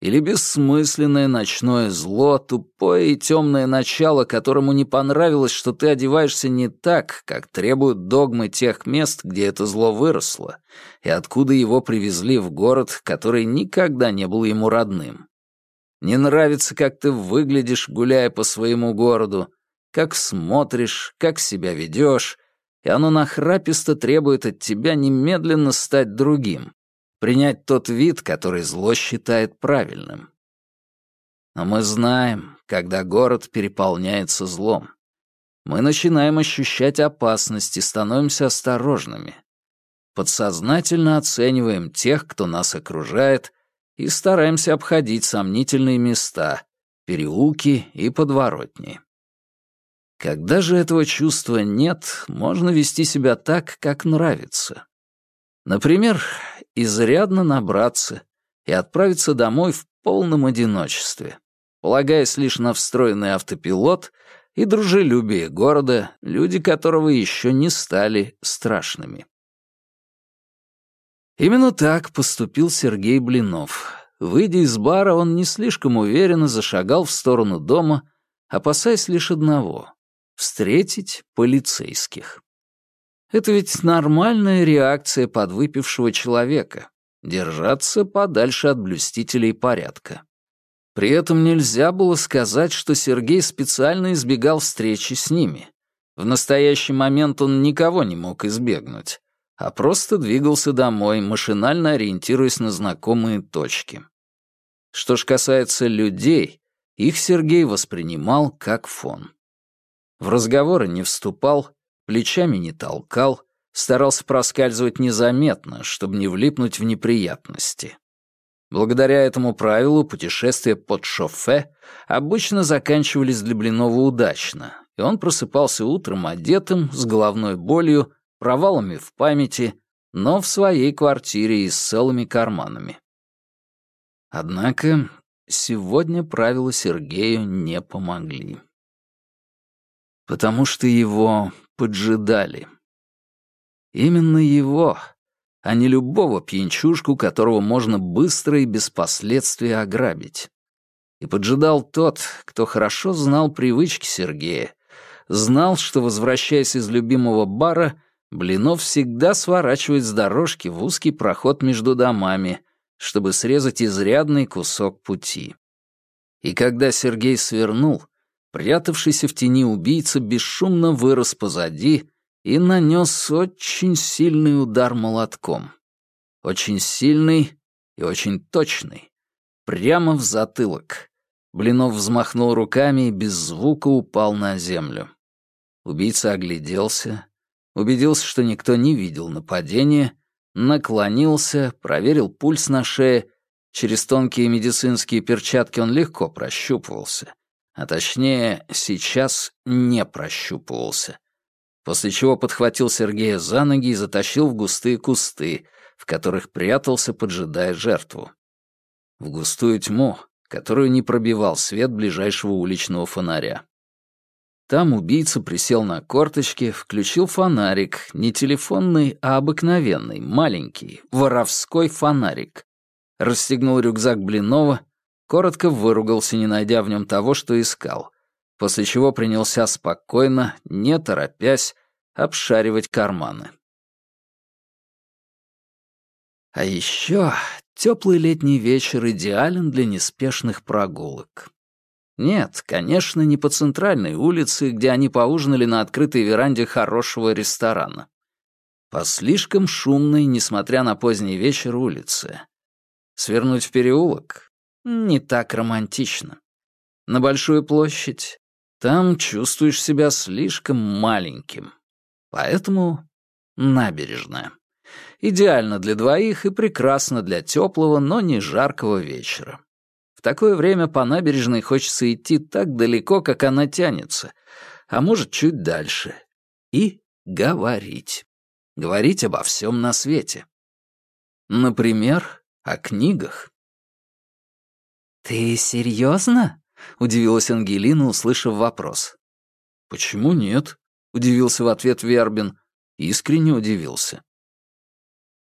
или бессмысленное ночное зло, тупое и темное начало, которому не понравилось, что ты одеваешься не так, как требуют догмы тех мест, где это зло выросло, и откуда его привезли в город, который никогда не был ему родным. Не нравится, как ты выглядишь, гуляя по своему городу, как смотришь, как себя ведешь, и оно нахраписто требует от тебя немедленно стать другим, принять тот вид, который зло считает правильным. Но мы знаем, когда город переполняется злом. Мы начинаем ощущать опасность и становимся осторожными. Подсознательно оцениваем тех, кто нас окружает, и стараемся обходить сомнительные места, переулки и подворотни. Когда же этого чувства нет, можно вести себя так, как нравится. Например, изрядно набраться и отправиться домой в полном одиночестве, полагаясь лишь на встроенный автопилот и дружелюбие города, люди которого еще не стали страшными. Именно так поступил Сергей Блинов. Выйдя из бара, он не слишком уверенно зашагал в сторону дома, опасаясь лишь одного — встретить полицейских. Это ведь нормальная реакция подвыпившего человека — держаться подальше от блюстителей порядка. При этом нельзя было сказать, что Сергей специально избегал встречи с ними. В настоящий момент он никого не мог избегнуть а просто двигался домой, машинально ориентируясь на знакомые точки. Что ж касается людей, их Сергей воспринимал как фон. В разговоры не вступал, плечами не толкал, старался проскальзывать незаметно, чтобы не влипнуть в неприятности. Благодаря этому правилу путешествия под шофе обычно заканчивались для Блинова удачно, и он просыпался утром одетым, с головной болью, провалами в памяти, но в своей квартире и с целыми карманами. Однако сегодня правила Сергею не помогли. Потому что его поджидали. Именно его, а не любого пьянчушку, которого можно быстро и без последствий ограбить. И поджидал тот, кто хорошо знал привычки Сергея, знал, что, возвращаясь из любимого бара, Блинов всегда сворачивает с дорожки в узкий проход между домами, чтобы срезать изрядный кусок пути. И когда Сергей свернул, прятавшийся в тени убийца бесшумно вырос позади и нанес очень сильный удар молотком. Очень сильный и очень точный. Прямо в затылок. Блинов взмахнул руками и без звука упал на землю. Убийца огляделся, убедился, что никто не видел нападения, наклонился, проверил пульс на шее. Через тонкие медицинские перчатки он легко прощупывался. А точнее, сейчас не прощупывался. После чего подхватил Сергея за ноги и затащил в густые кусты, в которых прятался, поджидая жертву. В густую тьму, которую не пробивал свет ближайшего уличного фонаря. Там убийца присел на корточки, включил фонарик, не телефонный, а обыкновенный, маленький, воровской фонарик. Расстегнул рюкзак Блинова, коротко выругался, не найдя в нем того, что искал, после чего принялся спокойно, не торопясь, обшаривать карманы. А еще теплый летний вечер идеален для неспешных прогулок. Нет, конечно, не по центральной улице, где они поужинали на открытой веранде хорошего ресторана. По слишком шумной, несмотря на поздний вечер, улице. Свернуть в переулок? Не так романтично. На большую площадь? Там чувствуешь себя слишком маленьким. Поэтому набережная. Идеально для двоих и прекрасно для теплого, но не жаркого вечера. В такое время по набережной хочется идти так далеко, как она тянется, а может, чуть дальше. И говорить. Говорить обо всем на свете. Например, о книгах. «Ты серьезно?» — удивилась Ангелина, услышав вопрос. «Почему нет?» — удивился в ответ Вербин. Искренне удивился.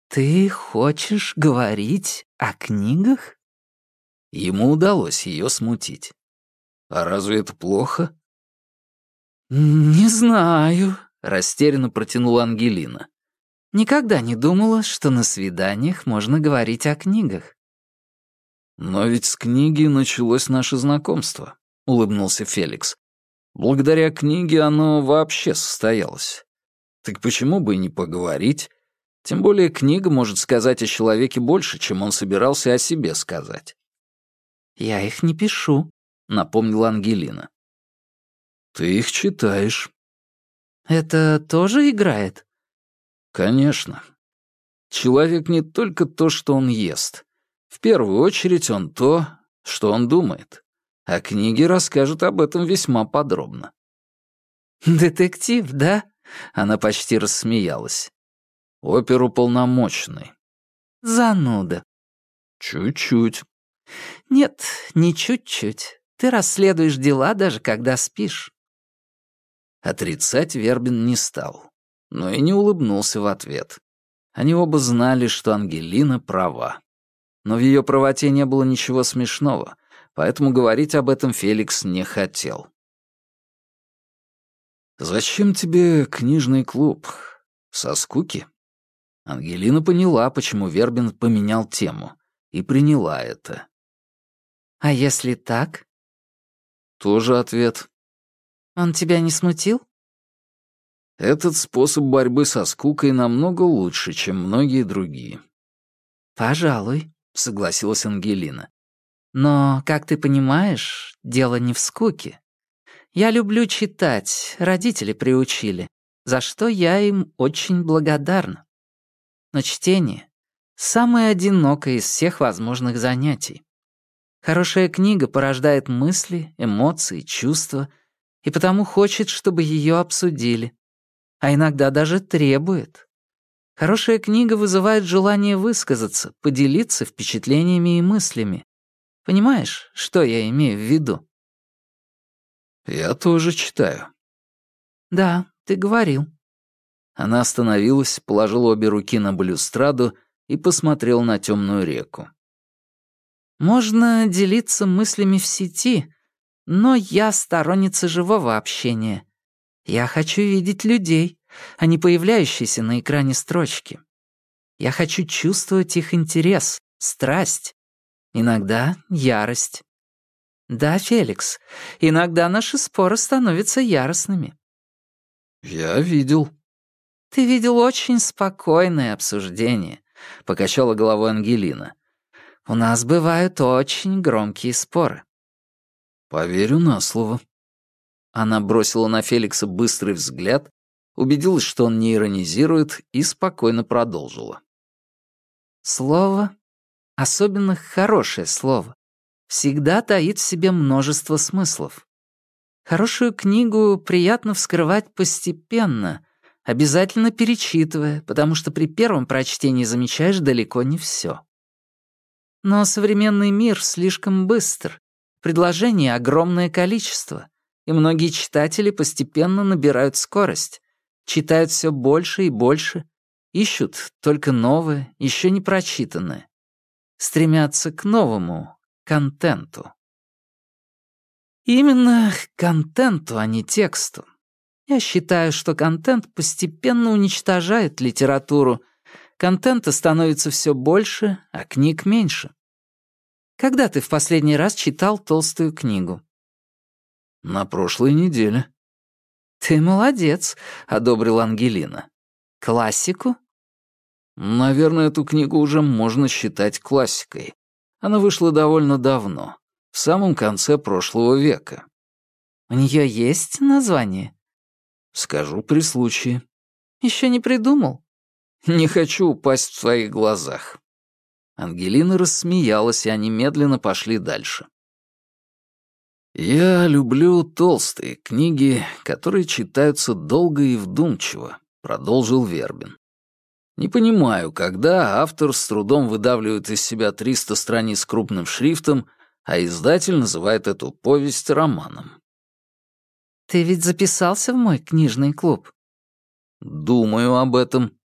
«Ты хочешь говорить о книгах?» Ему удалось ее смутить. «А разве это плохо?» «Не знаю», — растерянно протянула Ангелина. «Никогда не думала, что на свиданиях можно говорить о книгах». «Но ведь с книги началось наше знакомство», — улыбнулся Феликс. «Благодаря книге оно вообще состоялось. Так почему бы и не поговорить? Тем более книга может сказать о человеке больше, чем он собирался о себе сказать». «Я их не пишу», — напомнила Ангелина. «Ты их читаешь». «Это тоже играет?» «Конечно. Человек не только то, что он ест. В первую очередь он то, что он думает. А книги расскажут об этом весьма подробно». «Детектив, да?» Она почти рассмеялась. «Оперуполномоченный». «Зануда». «Чуть-чуть». «Нет, не чуть-чуть. Ты расследуешь дела, даже когда спишь». Отрицать Вербин не стал, но и не улыбнулся в ответ. Они оба знали, что Ангелина права. Но в ее правоте не было ничего смешного, поэтому говорить об этом Феликс не хотел. «Зачем тебе книжный клуб? Со скуки?» Ангелина поняла, почему Вербин поменял тему, и приняла это. «А если так?» Тоже ответ. «Он тебя не смутил?» Этот способ борьбы со скукой намного лучше, чем многие другие. «Пожалуй», — согласилась Ангелина. «Но, как ты понимаешь, дело не в скуке. Я люблю читать, родители приучили, за что я им очень благодарна. Но чтение — самое одинокое из всех возможных занятий. Хорошая книга порождает мысли, эмоции, чувства, и потому хочет, чтобы ее обсудили. А иногда даже требует. Хорошая книга вызывает желание высказаться, поделиться впечатлениями и мыслями. Понимаешь, что я имею в виду? «Я тоже читаю». «Да, ты говорил». Она остановилась, положила обе руки на балюстраду и посмотрела на темную реку. «Можно делиться мыслями в сети, но я сторонница живого общения. Я хочу видеть людей, а не появляющиеся на экране строчки. Я хочу чувствовать их интерес, страсть, иногда ярость. «Да, Феликс, иногда наши споры становятся яростными». «Я видел». «Ты видел очень спокойное обсуждение», — покачала головой Ангелина. «У нас бывают очень громкие споры». «Поверю на слово». Она бросила на Феликса быстрый взгляд, убедилась, что он не иронизирует, и спокойно продолжила. «Слово, особенно хорошее слово, всегда таит в себе множество смыслов. Хорошую книгу приятно вскрывать постепенно, обязательно перечитывая, потому что при первом прочтении замечаешь далеко не все. Но современный мир слишком быстр, предложений огромное количество, и многие читатели постепенно набирают скорость, читают все больше и больше, ищут только новое, еще не прочитанное, стремятся к новому, контенту. Именно контенту, а не тексту. Я считаю, что контент постепенно уничтожает литературу. Контента становится все больше, а книг меньше. Когда ты в последний раз читал толстую книгу? На прошлой неделе. Ты молодец, одобрила Ангелина. Классику? Наверное, эту книгу уже можно считать классикой. Она вышла довольно давно, в самом конце прошлого века. У нее есть название? Скажу при случае. Еще не придумал? Не хочу упасть в твоих глазах. Ангелина рассмеялась, и они медленно пошли дальше. «Я люблю толстые книги, которые читаются долго и вдумчиво», — продолжил Вербин. Не понимаю, когда автор с трудом выдавливает из себя 300 страниц крупным шрифтом, а издатель называет эту повесть романом. «Ты ведь записался в мой книжный клуб?» «Думаю об этом».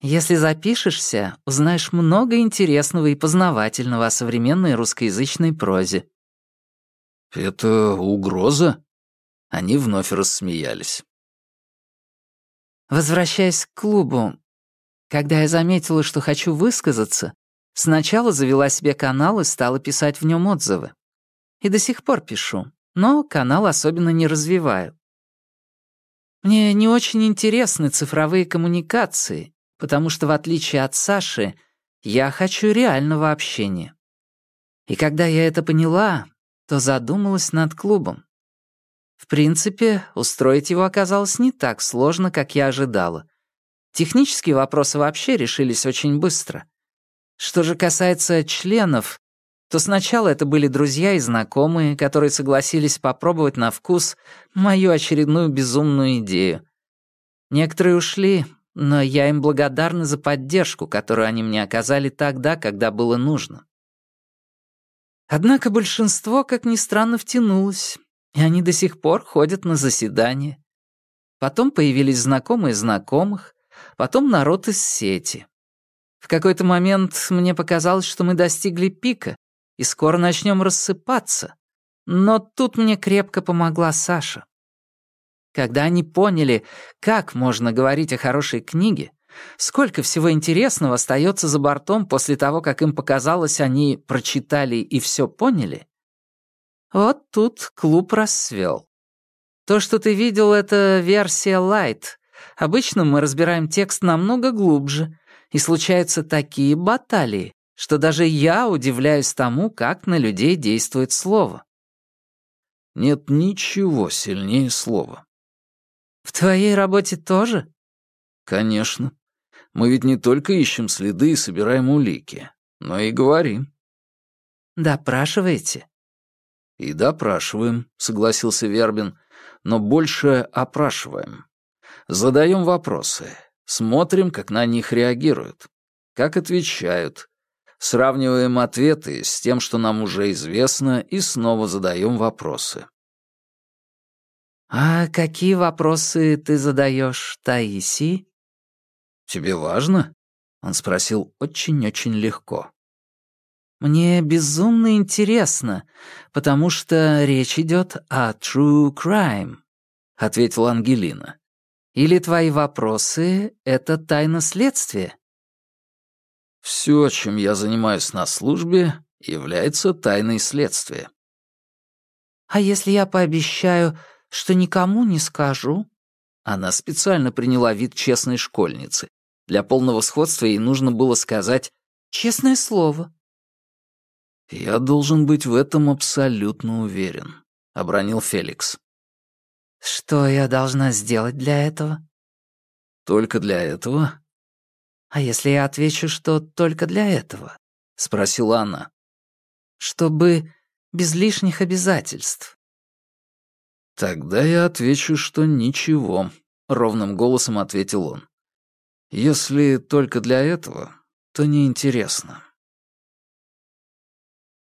«Если запишешься, узнаешь много интересного и познавательного о современной русскоязычной прозе». «Это угроза?» Они вновь рассмеялись. Возвращаясь к клубу, когда я заметила, что хочу высказаться, сначала завела себе канал и стала писать в нем отзывы. И до сих пор пишу, но канал особенно не развиваю. Мне не очень интересны цифровые коммуникации, потому что, в отличие от Саши, я хочу реального общения. И когда я это поняла, то задумалась над клубом. В принципе, устроить его оказалось не так сложно, как я ожидала — Технические вопросы вообще решились очень быстро. Что же касается членов, то сначала это были друзья и знакомые, которые согласились попробовать на вкус мою очередную безумную идею. Некоторые ушли, но я им благодарна за поддержку, которую они мне оказали тогда, когда было нужно. Однако большинство, как ни странно, втянулось, и они до сих пор ходят на заседания. Потом появились знакомые знакомых, потом народ из сети. В какой-то момент мне показалось, что мы достигли пика, и скоро начнем рассыпаться. Но тут мне крепко помогла Саша. Когда они поняли, как можно говорить о хорошей книге, сколько всего интересного остается за бортом после того, как им показалось, они прочитали и все поняли, вот тут клуб расцвел. То, что ты видел, это версия Light. Обычно мы разбираем текст намного глубже, и случаются такие баталии, что даже я удивляюсь тому, как на людей действует слово. Нет ничего сильнее слова. В твоей работе тоже? Конечно. Мы ведь не только ищем следы и собираем улики, но и говорим. Допрашиваете? И допрашиваем, согласился Вербин, но больше опрашиваем. Задаем вопросы, смотрим, как на них реагируют, как отвечают, Сравниваем ответы с тем, что нам уже известно, и снова задаем вопросы. «А какие вопросы ты задаешь, Таиси?» «Тебе важно?» — он спросил очень-очень легко. «Мне безумно интересно, потому что речь идет о true crime», — ответила Ангелина. «Или твои вопросы — это тайна следствия?» Все, чем я занимаюсь на службе, является тайной следствия. А если я пообещаю, что никому не скажу? Она специально приняла вид честной школьницы. Для полного сходства ей нужно было сказать «честное слово». «Я должен быть в этом абсолютно уверен», — обронил Феликс. «Что я должна сделать для этого?» «Только для этого «А если я отвечу, что только для этого?» — спросила она. «Чтобы без лишних обязательств». «Тогда я отвечу, что ничего», — ровным голосом ответил он. «Если только для этого, то неинтересно».